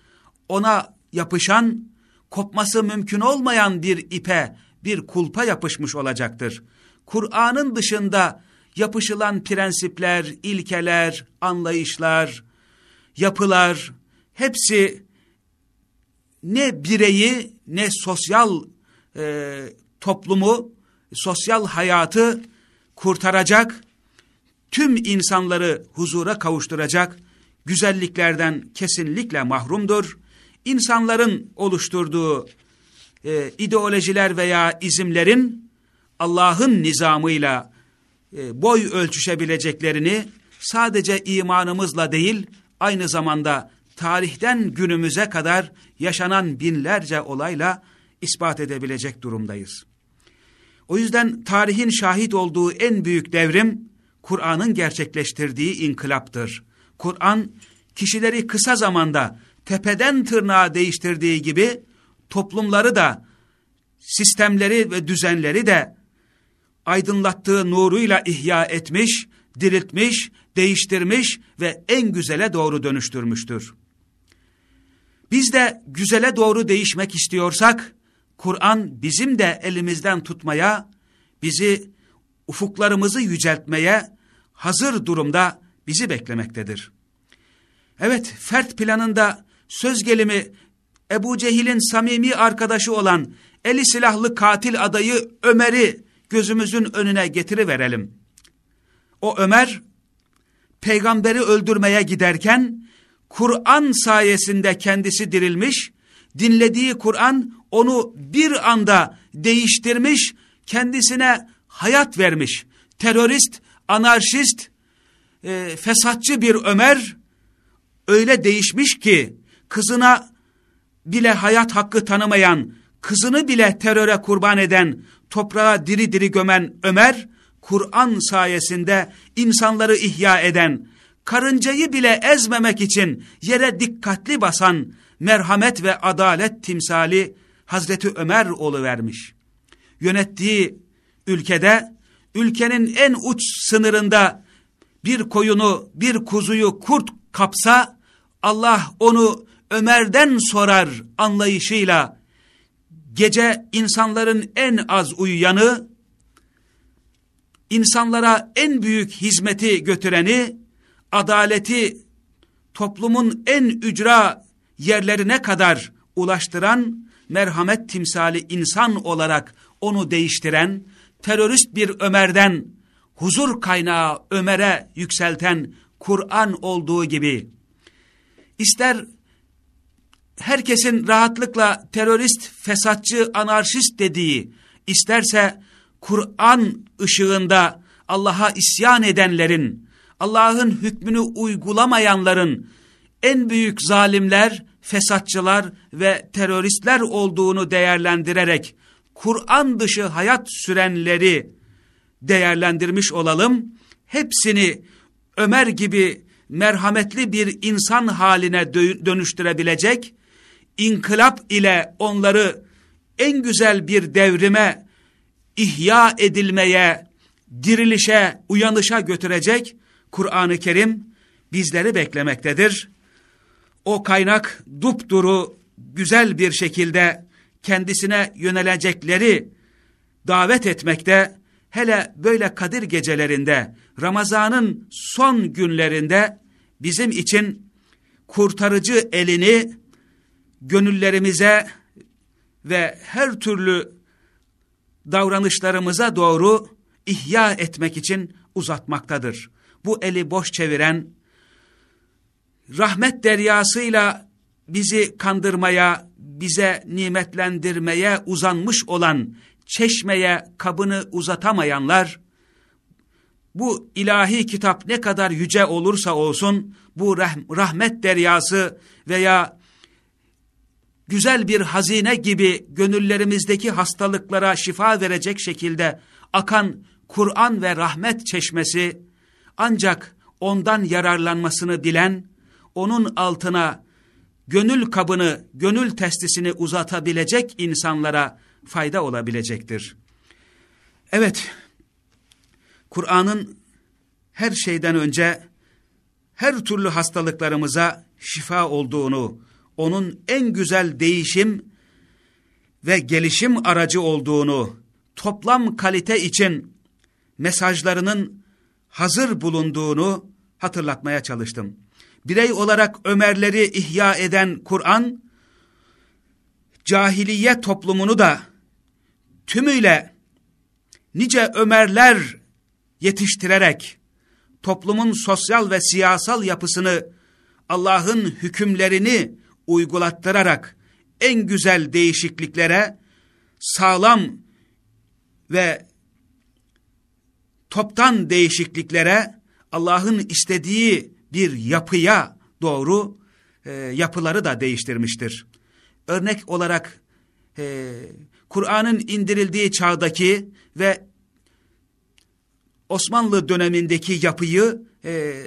Ona yapışan, kopması mümkün olmayan bir ipe, bir kulpa yapışmış olacaktır. Kur'an'ın dışında yapışılan prensipler, ilkeler, anlayışlar, yapılar hepsi ne bireyi ne sosyal e, toplumu sosyal hayatı kurtaracak, tüm insanları huzura kavuşturacak güzelliklerden kesinlikle mahrumdur. İnsanların oluşturduğu e, ideolojiler veya izimlerin Allah'ın nizamıyla e, boy ölçüşebileceklerini sadece imanımızla değil, aynı zamanda tarihten günümüze kadar yaşanan binlerce olayla ispat edebilecek durumdayız. O yüzden tarihin şahit olduğu en büyük devrim, Kur'an'ın gerçekleştirdiği inkılaptır. Kur'an, kişileri kısa zamanda tepeden tırnağa değiştirdiği gibi, toplumları da, sistemleri ve düzenleri de aydınlattığı nuruyla ihya etmiş, diriltmiş, değiştirmiş ve en güzele doğru dönüştürmüştür. Biz de güzele doğru değişmek istiyorsak, Kur'an bizim de elimizden tutmaya, bizi ufuklarımızı yüceltmeye hazır durumda bizi beklemektedir. Evet, fert planında söz gelimi Ebu Cehil'in samimi arkadaşı olan eli silahlı katil adayı Ömer'i gözümüzün önüne getiriverelim. O Ömer, peygamberi öldürmeye giderken, Kur'an sayesinde kendisi dirilmiş, dinlediği Kur'an onu bir anda değiştirmiş, kendisine hayat vermiş. Terörist, anarşist, e, fesatçı bir Ömer, öyle değişmiş ki, kızına bile hayat hakkı tanımayan, kızını bile teröre kurban eden, toprağa diri diri gömen Ömer, Kur'an sayesinde insanları ihya eden, karıncayı bile ezmemek için yere dikkatli basan merhamet ve adalet timsali Hazreti Ömer vermiş. Yönettiği ülkede, ülkenin en uç sınırında bir koyunu, bir kuzuyu kurt kapsa, Allah onu Ömer'den sorar anlayışıyla, gece insanların en az uyuyanı, insanlara en büyük hizmeti götüreni, adaleti toplumun en ücra yerlerine kadar ulaştıran, merhamet timsali insan olarak onu değiştiren, terörist bir Ömer'den huzur kaynağı Ömer'e yükselten Kur'an olduğu gibi, ister herkesin rahatlıkla terörist, fesatçı, anarşist dediği, isterse Kur'an ışığında Allah'a isyan edenlerin, Allah'ın hükmünü uygulamayanların en büyük zalimler, fesatçılar ve teröristler olduğunu değerlendirerek Kur'an dışı hayat sürenleri değerlendirmiş olalım. Hepsini Ömer gibi merhametli bir insan haline dönüştürebilecek, inkılap ile onları en güzel bir devrime, ihya edilmeye, dirilişe, uyanışa götürecek Kur'an-ı Kerim bizleri beklemektedir. O kaynak dupduru güzel bir şekilde kendisine yönelecekleri davet etmekte, hele böyle Kadir gecelerinde, Ramazan'ın son günlerinde bizim için kurtarıcı elini gönüllerimize ve her türlü davranışlarımıza doğru ihya etmek için uzatmaktadır. Bu eli boş çeviren, rahmet deryasıyla bizi kandırmaya, bize nimetlendirmeye uzanmış olan çeşmeye kabını uzatamayanlar, bu ilahi kitap ne kadar yüce olursa olsun, bu rahmet deryası veya güzel bir hazine gibi gönüllerimizdeki hastalıklara şifa verecek şekilde akan Kur'an ve rahmet çeşmesi, ancak ondan yararlanmasını bilen, onun altına gönül kabını, gönül testisini uzatabilecek insanlara fayda olabilecektir. Evet, Kur'an'ın her şeyden önce her türlü hastalıklarımıza şifa olduğunu, onun en güzel değişim ve gelişim aracı olduğunu, toplam kalite için mesajlarının hazır bulunduğunu hatırlatmaya çalıştım. Birey olarak Ömerleri ihya eden Kur'an, cahiliye toplumunu da tümüyle nice Ömerler yetiştirerek toplumun sosyal ve siyasal yapısını Allah'ın hükümlerini uygulattırarak en güzel değişikliklere sağlam ve toptan değişikliklere Allah'ın istediği bir yapıya doğru e, yapıları da değiştirmiştir. Örnek olarak e, Kur'an'ın indirildiği çağdaki ve Osmanlı dönemindeki yapıyı e,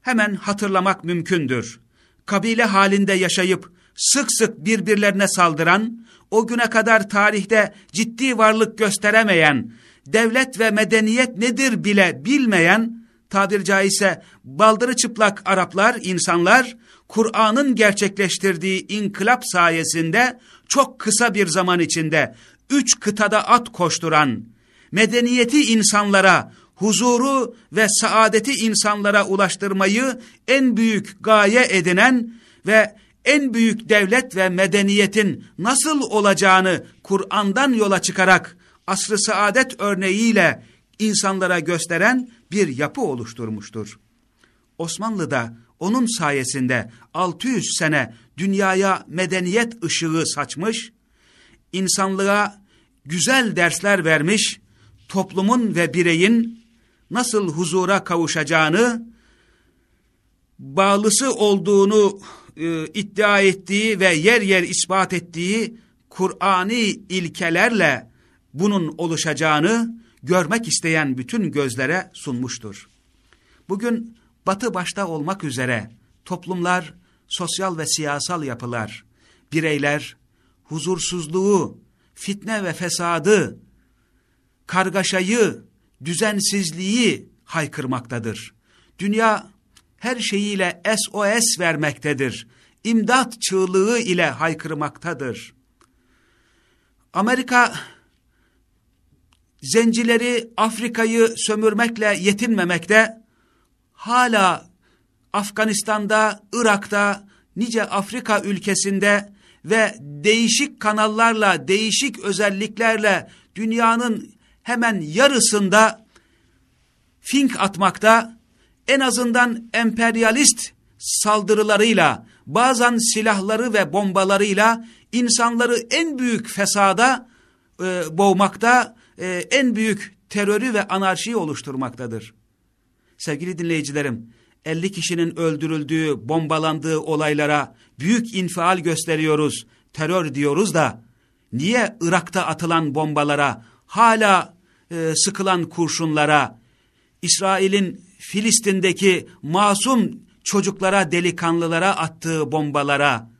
hemen hatırlamak mümkündür. Kabile halinde yaşayıp sık sık birbirlerine saldıran, o güne kadar tarihte ciddi varlık gösteremeyen, devlet ve medeniyet nedir bile bilmeyen, tabir caizse baldırı çıplak Araplar, insanlar, Kur'an'ın gerçekleştirdiği inkılap sayesinde çok kısa bir zaman içinde üç kıtada at koşturan, medeniyeti insanlara, huzuru ve saadeti insanlara ulaştırmayı en büyük gaye edinen ve en büyük devlet ve medeniyetin nasıl olacağını Kur'an'dan yola çıkarak asrı saadet örneğiyle insanlara gösteren bir yapı oluşturmuştur. Osmanlı'da onun sayesinde 600 sene dünyaya medeniyet ışığı saçmış, insanlığa güzel dersler vermiş, toplumun ve bireyin nasıl huzura kavuşacağını, bağlısı olduğunu e, iddia ettiği ve yer yer ispat ettiği Kur'ani ilkelerle bunun oluşacağını görmek isteyen bütün gözlere sunmuştur. Bugün batı başta olmak üzere toplumlar, sosyal ve siyasal yapılar, bireyler, huzursuzluğu, fitne ve fesadı, kargaşayı, düzensizliği haykırmaktadır. Dünya her şeyiyle SOS vermektedir. İmdat çığlığı ile haykırmaktadır. Amerika zencileri Afrika'yı sömürmekle yetinmemekte, hala Afganistan'da, Irak'ta, nice Afrika ülkesinde ve değişik kanallarla, değişik özelliklerle dünyanın hemen yarısında fink atmakta, en azından emperyalist saldırılarıyla, bazen silahları ve bombalarıyla insanları en büyük fesada e, boğmakta, e, en büyük terörü ve anarşiyi oluşturmaktadır. Sevgili dinleyicilerim, 50 kişinin öldürüldüğü, bombalandığı olaylara büyük infial gösteriyoruz, terör diyoruz da, niye Irak'ta atılan bombalara, hala e, sıkılan kurşunlara, İsrail'in Filistin'deki masum çocuklara, delikanlılara attığı bombalara,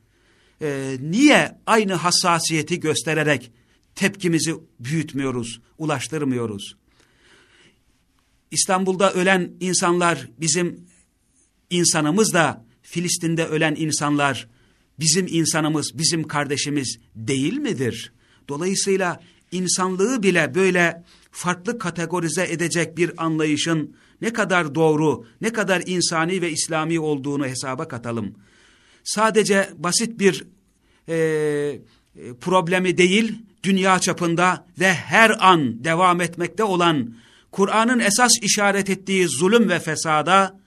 e, niye aynı hassasiyeti göstererek tepkimizi büyütmüyoruz, ulaştırmıyoruz? İstanbul'da ölen insanlar bizim insanımız da Filistin'de ölen insanlar bizim insanımız, bizim kardeşimiz değil midir? Dolayısıyla insanlığı bile böyle farklı kategorize edecek bir anlayışın ne kadar doğru, ne kadar insani ve İslami olduğunu hesaba katalım. Sadece basit bir e, problemi değil, dünya çapında ve her an devam etmekte olan Kur'an'ın esas işaret ettiği zulüm ve fesada,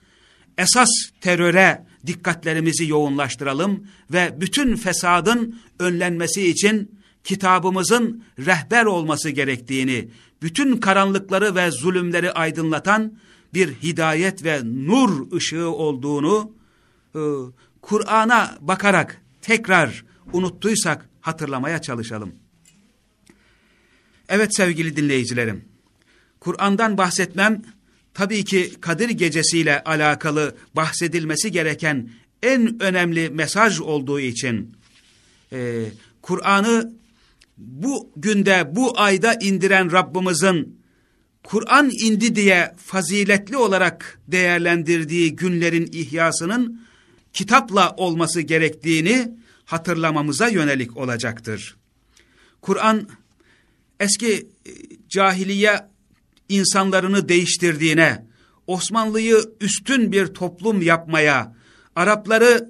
esas teröre dikkatlerimizi yoğunlaştıralım ve bütün fesadın önlenmesi için kitabımızın rehber olması gerektiğini, bütün karanlıkları ve zulümleri aydınlatan bir hidayet ve nur ışığı olduğunu e, Kur'an'a bakarak tekrar unuttuysak hatırlamaya çalışalım. Evet sevgili dinleyicilerim, Kur'an'dan bahsetmem tabii ki Kadir Gecesi'yle alakalı bahsedilmesi gereken en önemli mesaj olduğu için e, Kur'an'ı bu günde, bu ayda indiren Rabbimizin Kur'an indi diye faziletli olarak değerlendirdiği günlerin ihyasının kitapla olması gerektiğini hatırlamamıza yönelik olacaktır. Kur'an eski e, cahiliye insanlarını değiştirdiğine, Osmanlı'yı üstün bir toplum yapmaya, Arapları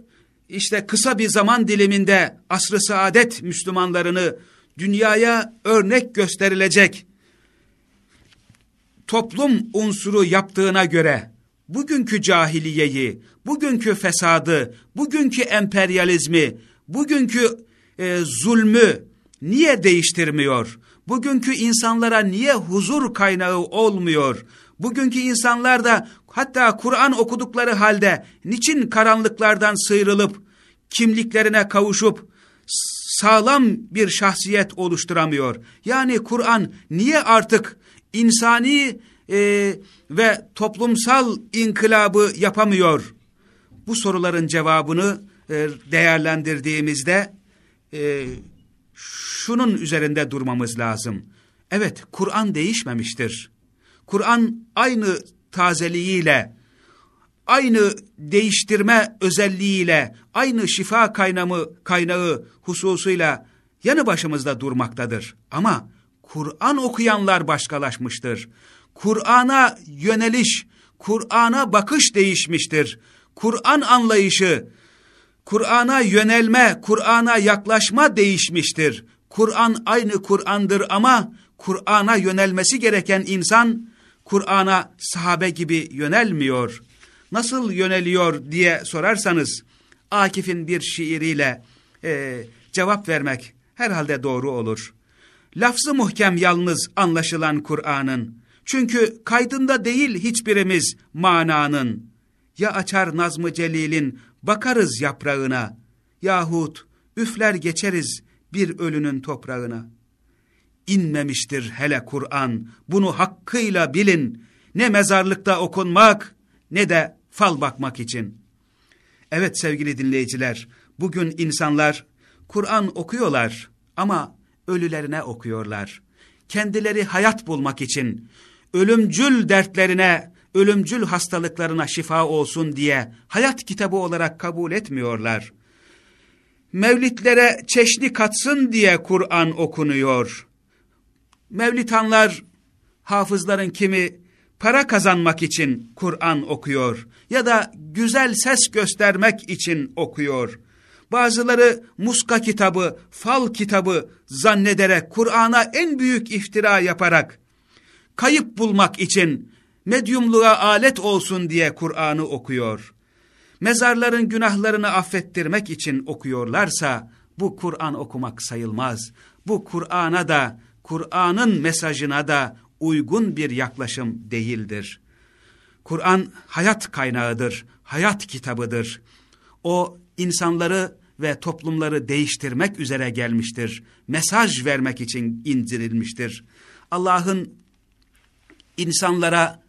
işte kısa bir zaman diliminde asr-ı saadet Müslümanlarını dünyaya örnek gösterilecek toplum unsuru yaptığına göre bugünkü cahiliyeyi, bugünkü fesadı, bugünkü emperyalizmi, bugünkü e, zulmü niye değiştirmiyor? Bugünkü insanlara niye huzur kaynağı olmuyor? Bugünkü insanlar da hatta Kur'an okudukları halde niçin karanlıklardan sıyrılıp kimliklerine kavuşup sağlam bir şahsiyet oluşturamıyor? Yani Kur'an niye artık insani e, ve toplumsal inkılabı yapamıyor? Bu soruların cevabını e, değerlendirdiğimizde e, şunun üzerinde durmamız lazım. Evet Kur'an değişmemiştir. Kur'an aynı tazeliğiyle, aynı değiştirme özelliğiyle, aynı şifa kaynağı, kaynağı hususuyla yanı başımızda durmaktadır. Ama Kur'an okuyanlar başkalaşmıştır. Kur'an'a yöneliş, Kur'an'a bakış değişmiştir. Kur'an anlayışı, Kur'an'a yönelme, Kur'an'a yaklaşma değişmiştir. Kur'an aynı Kur'an'dır ama Kur'an'a yönelmesi gereken insan Kur'an'a sahabe gibi yönelmiyor. Nasıl yöneliyor diye sorarsanız Akif'in bir şiiriyle e, cevap vermek herhalde doğru olur. Lafzı muhkem yalnız anlaşılan Kur'an'ın. Çünkü kaydında değil hiçbirimiz mananın. Ya açar Nazmı Celil'in bakarız yaprağına. Yahut üfler geçeriz bir ölünün toprağına. İnmemiştir hele Kur'an, bunu hakkıyla bilin. Ne mezarlıkta okunmak ne de fal bakmak için. Evet sevgili dinleyiciler, bugün insanlar Kur'an okuyorlar ama ölülerine okuyorlar. Kendileri hayat bulmak için, ölümcül dertlerine, ölümcül hastalıklarına şifa olsun diye hayat kitabı olarak kabul etmiyorlar. Mevlitlere çeşni katsın diye Kur'an okunuyor. Mevlitanlar, hafızların kimi para kazanmak için Kur'an okuyor ya da güzel ses göstermek için okuyor. Bazıları muska kitabı, fal kitabı zannederek Kur'an'a en büyük iftira yaparak kayıp bulmak için medyumluğa alet olsun diye Kur'an'ı okuyor. Mezarların günahlarını affettirmek için okuyorlarsa bu Kur'an okumak sayılmaz. Bu Kur'an'a da Kur'an'ın mesajına da uygun bir yaklaşım değildir. Kur'an hayat kaynağıdır, hayat kitabıdır. O insanları ve toplumları değiştirmek üzere gelmiştir. Mesaj vermek için indirilmiştir. Allah'ın insanlara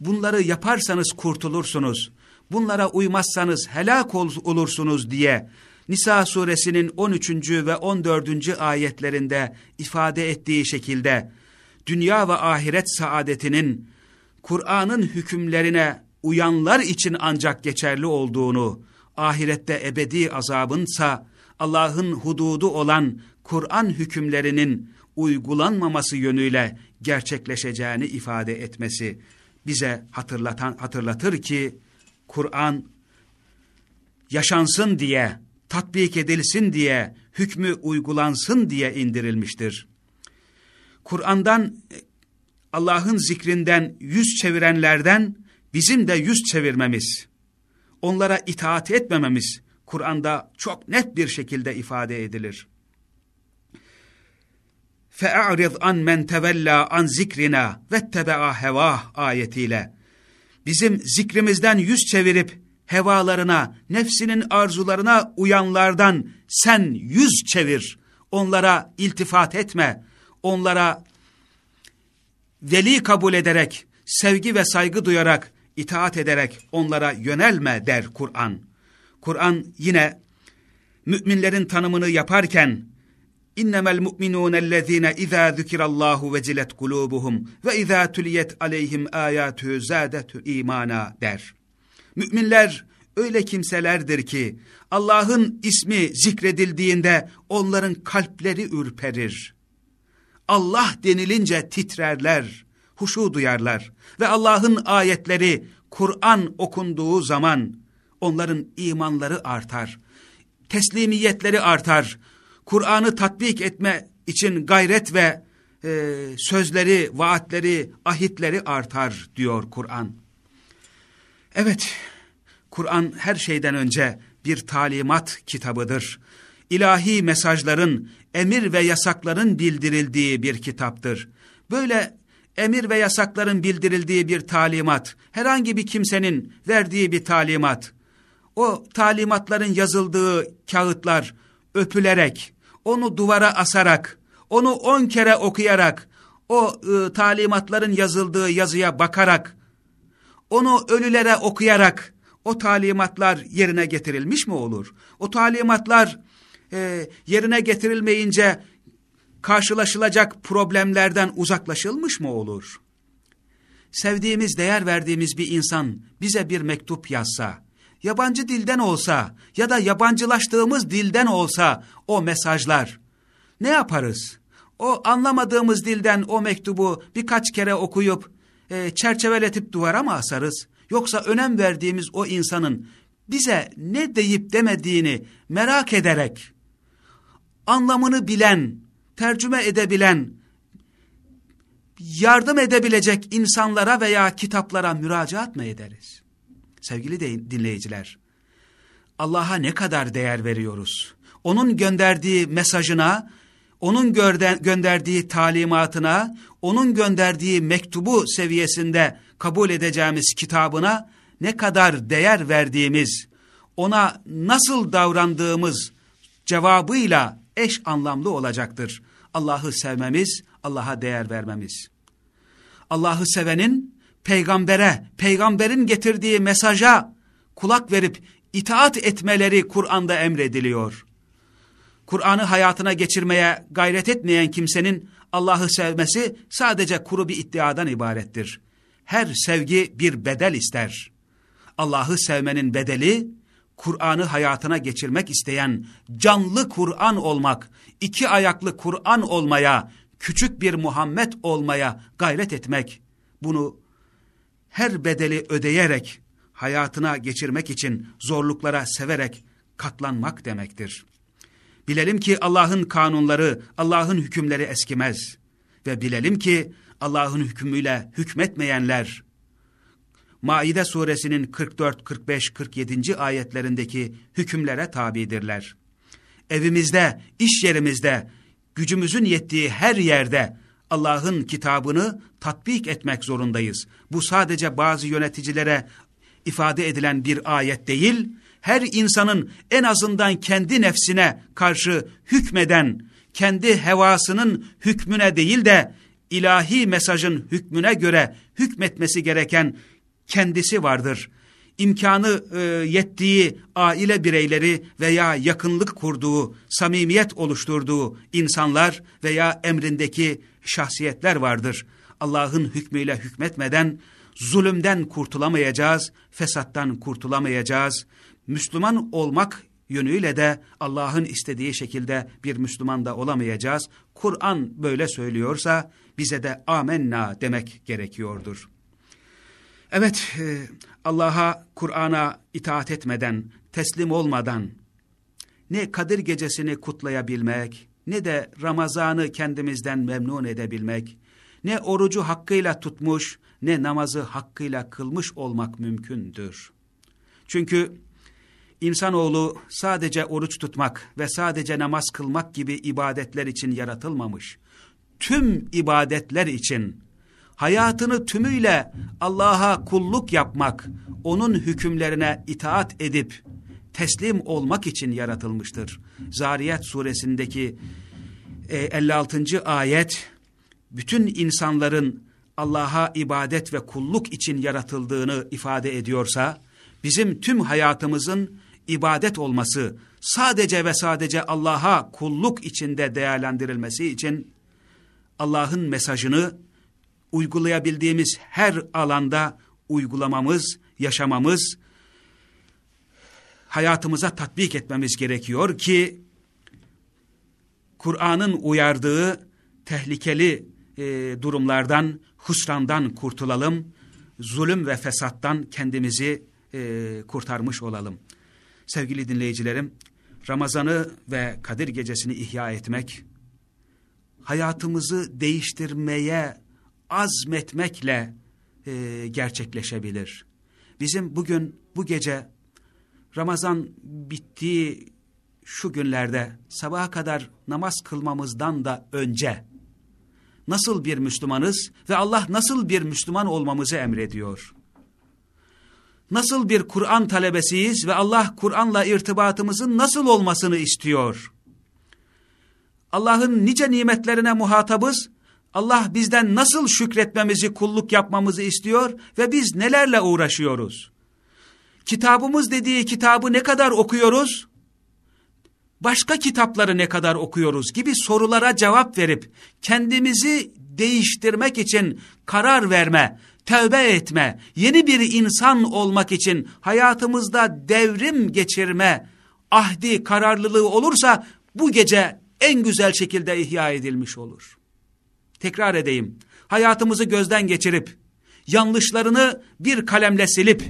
bunları yaparsanız kurtulursunuz, bunlara uymazsanız helak olursunuz diye Nisa suresinin 13. ve 14. ayetlerinde ifade ettiği şekilde dünya ve ahiret saadetinin Kur'an'ın hükümlerine uyanlar için ancak geçerli olduğunu, ahirette ebedi azabınsa Allah'ın hududu olan Kur'an hükümlerinin uygulanmaması yönüyle gerçekleşeceğini ifade etmesi bize hatırlatan hatırlatır ki Kur'an yaşansın diye, tatbik edilsin diye, hükmü uygulansın diye indirilmiştir. Kur'an'dan Allah'ın zikrinden yüz çevirenlerden bizim de yüz çevirmemiz, onlara itaat etmememiz Kur'an'da çok net bir şekilde ifade edilir fe'arid an men tevella an zikrina ve tebea hevah ayetiyle bizim zikrimizden yüz çevirip hevalarına, nefsinin arzularına uyanlardan sen yüz çevir. Onlara iltifat etme. Onlara veli kabul ederek, sevgi ve saygı duyarak, itaat ederek onlara yönelme der Kur'an. Kur'an yine müminlerin tanımını yaparken İnnemel mu'minûnellezîne izâ zükirallâhu vecilet kulûbuhum ve izâ tüliyet aleyhim âyâtü zâdetü imana der. Müminler öyle kimselerdir ki Allah'ın ismi zikredildiğinde onların kalpleri ürperir. Allah denilince titrerler, huşu duyarlar ve Allah'ın ayetleri Kur'an okunduğu zaman onların imanları artar, teslimiyetleri artar, Kur'an'ı tatbik etme için gayret ve e, sözleri, vaatleri, ahitleri artar diyor Kur'an. Evet, Kur'an her şeyden önce bir talimat kitabıdır. İlahi mesajların, emir ve yasakların bildirildiği bir kitaptır. Böyle emir ve yasakların bildirildiği bir talimat, herhangi bir kimsenin verdiği bir talimat, o talimatların yazıldığı kağıtlar öpülerek, onu duvara asarak, onu on kere okuyarak, o e, talimatların yazıldığı yazıya bakarak, onu ölülere okuyarak, o talimatlar yerine getirilmiş mi olur? O talimatlar e, yerine getirilmeyince karşılaşılacak problemlerden uzaklaşılmış mı olur? Sevdiğimiz, değer verdiğimiz bir insan bize bir mektup yazsa, yabancı dilden olsa ya da yabancılaştığımız dilden olsa o mesajlar, ne yaparız? O anlamadığımız dilden o mektubu birkaç kere okuyup e, çerçeveletip duvara mı asarız? Yoksa önem verdiğimiz o insanın bize ne deyip demediğini merak ederek, anlamını bilen, tercüme edebilen, yardım edebilecek insanlara veya kitaplara müracaat mı ederiz? Sevgili dinleyiciler, Allah'a ne kadar değer veriyoruz? Onun gönderdiği mesajına, onun gönderdiği talimatına, onun gönderdiği mektubu seviyesinde kabul edeceğimiz kitabına ne kadar değer verdiğimiz, ona nasıl davrandığımız cevabıyla eş anlamlı olacaktır. Allah'ı sevmemiz, Allah'a değer vermemiz. Allah'ı sevenin peygambere, peygamberin getirdiği mesaja kulak verip itaat etmeleri Kur'an'da emrediliyor. Kur'an'ı hayatına geçirmeye gayret etmeyen kimsenin Allah'ı sevmesi sadece kuru bir iddiadan ibarettir. Her sevgi bir bedel ister. Allah'ı sevmenin bedeli, Kur'an'ı hayatına geçirmek isteyen canlı Kur'an olmak, iki ayaklı Kur'an olmaya, küçük bir Muhammed olmaya gayret etmek, bunu her bedeli ödeyerek, hayatına geçirmek için zorluklara severek katlanmak demektir. Bilelim ki Allah'ın kanunları, Allah'ın hükümleri eskimez. Ve bilelim ki Allah'ın hükmüyle hükmetmeyenler, Maide suresinin 44, 45, 47. ayetlerindeki hükümlere tabidirler. Evimizde, iş yerimizde, gücümüzün yettiği her yerde Allah'ın kitabını tatbik etmek zorundayız. Bu sadece bazı yöneticilere ifade edilen bir ayet değil, her insanın en azından kendi nefsine karşı hükmeden, kendi hevasının hükmüne değil de ilahi mesajın hükmüne göre hükmetmesi gereken kendisi vardır. İmkanı e, yettiği aile bireyleri veya yakınlık kurduğu, samimiyet oluşturduğu insanlar veya emrindeki şahsiyetler vardır. Allah'ın hükmüyle hükmetmeden zulümden kurtulamayacağız, fesattan kurtulamayacağız. Müslüman olmak yönüyle de Allah'ın istediği şekilde bir Müslüman da olamayacağız. Kur'an böyle söylüyorsa bize de amenna demek gerekiyordur. Evet, e, Allah'a, Kur'an'a itaat etmeden, teslim olmadan ne Kadir gecesini kutlayabilmek, ne de Ramazan'ı kendimizden memnun edebilmek, ne orucu hakkıyla tutmuş, ne namazı hakkıyla kılmış olmak mümkündür. Çünkü insanoğlu sadece oruç tutmak ve sadece namaz kılmak gibi ibadetler için yaratılmamış. Tüm ibadetler için hayatını tümüyle Allah'a kulluk yapmak, onun hükümlerine itaat edip teslim olmak için yaratılmıştır. Zariyat suresindeki 56. E, ayet bütün insanların Allah'a ibadet ve kulluk için yaratıldığını ifade ediyorsa, bizim tüm hayatımızın ibadet olması, sadece ve sadece Allah'a kulluk içinde değerlendirilmesi için Allah'ın mesajını uygulayabildiğimiz her alanda uygulamamız, yaşamamız, hayatımıza tatbik etmemiz gerekiyor ki Kur'an'ın uyardığı tehlikeli e, durumlardan, husrandan kurtulalım, zulüm ve fesattan kendimizi e, kurtarmış olalım. Sevgili dinleyicilerim, Ramazan'ı ve Kadir Gecesi'ni ihya etmek, hayatımızı değiştirmeye azmetmekle e, gerçekleşebilir. Bizim bugün bu gece Ramazan bittiği şu günlerde sabaha kadar namaz kılmamızdan da önce nasıl bir Müslümanız ve Allah nasıl bir Müslüman olmamızı emrediyor. Nasıl bir Kur'an talebesiyiz ve Allah Kur'an'la irtibatımızın nasıl olmasını istiyor. Allah'ın nice nimetlerine muhatabız, Allah bizden nasıl şükretmemizi, kulluk yapmamızı istiyor ve biz nelerle uğraşıyoruz. Kitabımız dediği kitabı ne kadar okuyoruz? Başka kitapları ne kadar okuyoruz gibi sorulara cevap verip kendimizi değiştirmek için karar verme, tövbe etme, yeni bir insan olmak için hayatımızda devrim geçirme ahdi, kararlılığı olursa bu gece en güzel şekilde ihya edilmiş olur. Tekrar edeyim, hayatımızı gözden geçirip, yanlışlarını bir kalemle silip,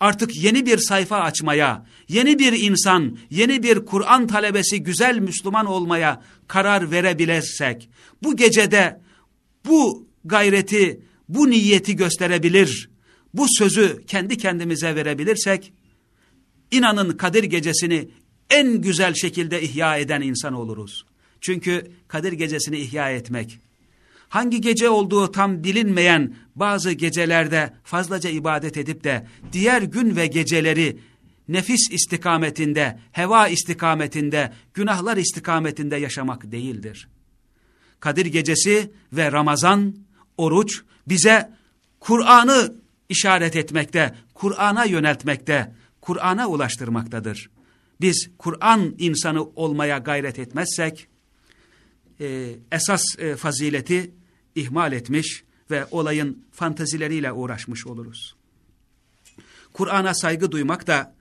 artık yeni bir sayfa açmaya, yeni bir insan, yeni bir Kur'an talebesi, güzel Müslüman olmaya karar verebilirsek, bu gecede bu gayreti, bu niyeti gösterebilir, bu sözü kendi kendimize verebilirsek, inanın Kadir gecesini en güzel şekilde ihya eden insan oluruz. Çünkü Kadir gecesini ihya etmek, hangi gece olduğu tam bilinmeyen bazı gecelerde fazlaca ibadet edip de diğer gün ve geceleri nefis istikametinde, heva istikametinde, günahlar istikametinde yaşamak değildir. Kadir gecesi ve Ramazan, oruç bize Kur'an'ı işaret etmekte, Kur'an'a yöneltmekte, Kur'an'a ulaştırmaktadır. Biz Kur'an insanı olmaya gayret etmezsek, e, esas e, fazileti ihmal etmiş ve olayın fantazileriyle uğraşmış oluruz. Kur'an'a saygı duymak da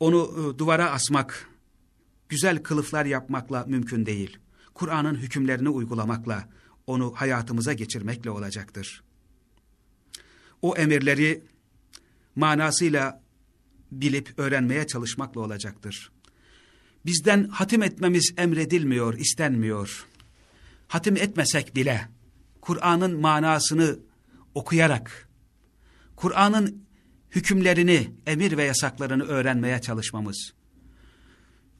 onu e, duvara asmak, güzel kılıflar yapmakla mümkün değil. Kur'an'ın hükümlerini uygulamakla, onu hayatımıza geçirmekle olacaktır. O emirleri manasıyla bilip öğrenmeye çalışmakla olacaktır. Bizden hatim etmemiz emredilmiyor, istenmiyor. Hatim etmesek bile Kur'an'ın manasını okuyarak, Kur'an'ın hükümlerini, emir ve yasaklarını öğrenmeye çalışmamız.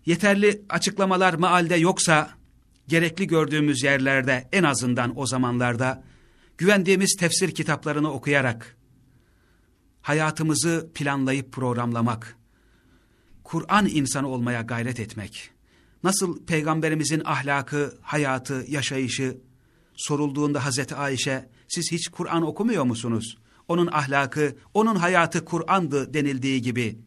Yeterli açıklamalar mealde yoksa, gerekli gördüğümüz yerlerde en azından o zamanlarda, güvendiğimiz tefsir kitaplarını okuyarak, hayatımızı planlayıp programlamak, Kur'an insanı olmaya gayret etmek, nasıl peygamberimizin ahlakı, hayatı, yaşayışı sorulduğunda Hazreti Ayşe, siz hiç Kur'an okumuyor musunuz? Onun ahlakı, onun hayatı Kur'an'dı denildiği gibi,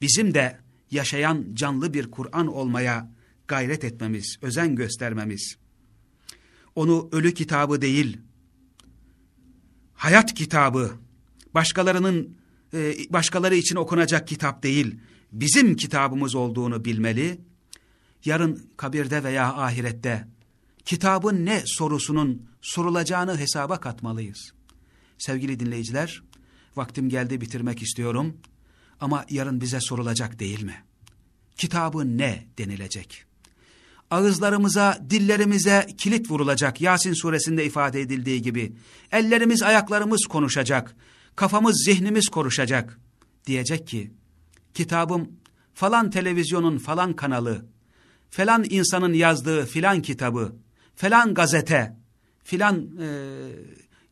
bizim de yaşayan canlı bir Kur'an olmaya gayret etmemiz, özen göstermemiz, onu ölü kitabı değil, hayat kitabı, başkalarının e, başkaları için okunacak kitap değil, bizim kitabımız olduğunu bilmeli. Yarın kabirde veya ahirette kitabın ne sorusunun sorulacağını hesaba katmalıyız. Sevgili dinleyiciler, vaktim geldi bitirmek istiyorum ama yarın bize sorulacak değil mi? Kitabı ne denilecek? Ağızlarımıza, dillerimize kilit vurulacak Yasin suresinde ifade edildiği gibi. Ellerimiz, ayaklarımız konuşacak kafamız, zihnimiz konuşacak. Diyecek ki, kitabım falan televizyonun falan kanalı, falan insanın yazdığı filan kitabı, falan gazete, filan e,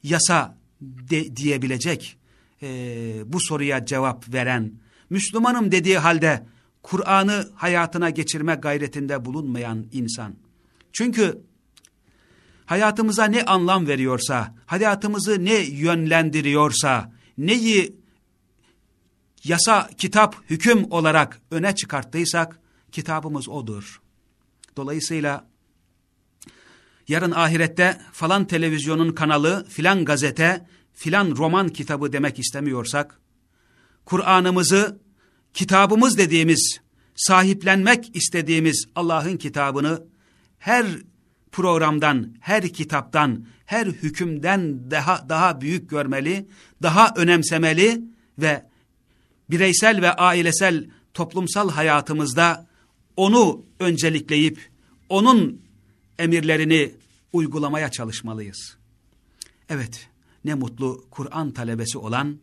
yasa de, diyebilecek e, bu soruya cevap veren, Müslümanım dediği halde Kur'an'ı hayatına geçirme gayretinde bulunmayan insan. Çünkü hayatımıza ne anlam veriyorsa, hayatımızı ne yönlendiriyorsa, neyi yasa, kitap, hüküm olarak öne çıkarttıysak, kitabımız odur. Dolayısıyla yarın ahirette falan televizyonun kanalı, filan gazete, filan roman kitabı demek istemiyorsak, Kur'an'ımızı, kitabımız dediğimiz, sahiplenmek istediğimiz Allah'ın kitabını her programdan, her kitaptan, her hükümden daha daha büyük görmeli, daha önemsemeli ve bireysel ve ailesel toplumsal hayatımızda onu öncelikleyip onun emirlerini uygulamaya çalışmalıyız. Evet, ne mutlu Kur'an talebesi olan,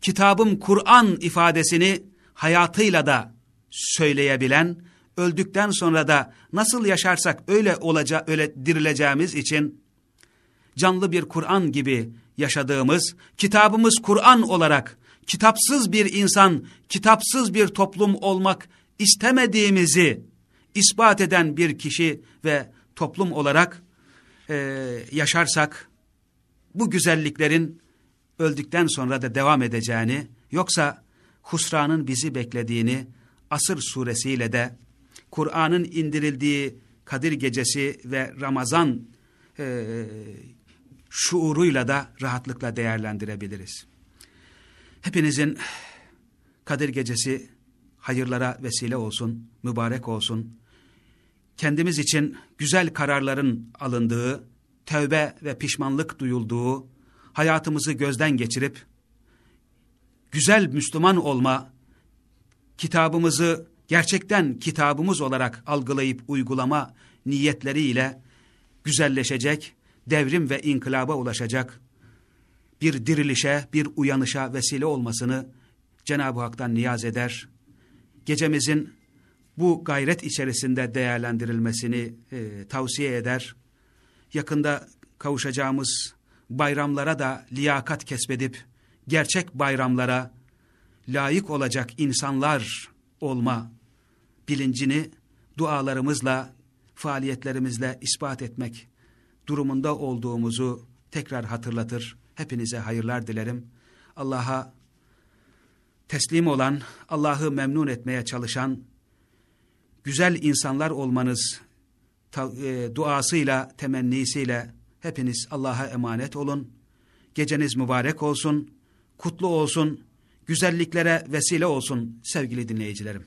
kitabım Kur'an ifadesini hayatıyla da söyleyebilen, öldükten sonra da nasıl yaşarsak öyle olaca öyle dirileceğimiz için canlı bir Kur'an gibi yaşadığımız, kitabımız Kur'an olarak kitapsız bir insan, kitapsız bir toplum olmak istemediğimizi ispat eden bir kişi ve toplum olarak e, yaşarsak, bu güzelliklerin öldükten sonra da devam edeceğini, yoksa husranın bizi beklediğini Asır suresiyle de Kur'an'ın indirildiği Kadir Gecesi ve Ramazan e, şuuruyla da rahatlıkla değerlendirebiliriz. Hepinizin Kadir Gecesi hayırlara vesile olsun, mübarek olsun. Kendimiz için güzel kararların alındığı, tövbe ve pişmanlık duyulduğu, hayatımızı gözden geçirip, güzel Müslüman olma, kitabımızı gerçekten kitabımız olarak algılayıp uygulama niyetleriyle güzelleşecek, devrim ve inkılaba ulaşacak bir dirilişe, bir uyanışa vesile olmasını Cenab-ı Hak'tan niyaz eder. Gecemizin bu gayret içerisinde değerlendirilmesini e, tavsiye eder. Yakında kavuşacağımız bayramlara da liyakat kesbedip, gerçek bayramlara layık olacak insanlar olma bilincini dualarımızla, faaliyetlerimizle ispat etmek durumunda olduğumuzu tekrar hatırlatır. Hepinize hayırlar dilerim. Allah'a teslim olan, Allah'ı memnun etmeye çalışan, güzel insanlar olmanız e, duasıyla, temennisiyle hepiniz Allah'a emanet olun. Geceniz mübarek olsun, kutlu olsun, güzelliklere vesile olsun sevgili dinleyicilerim.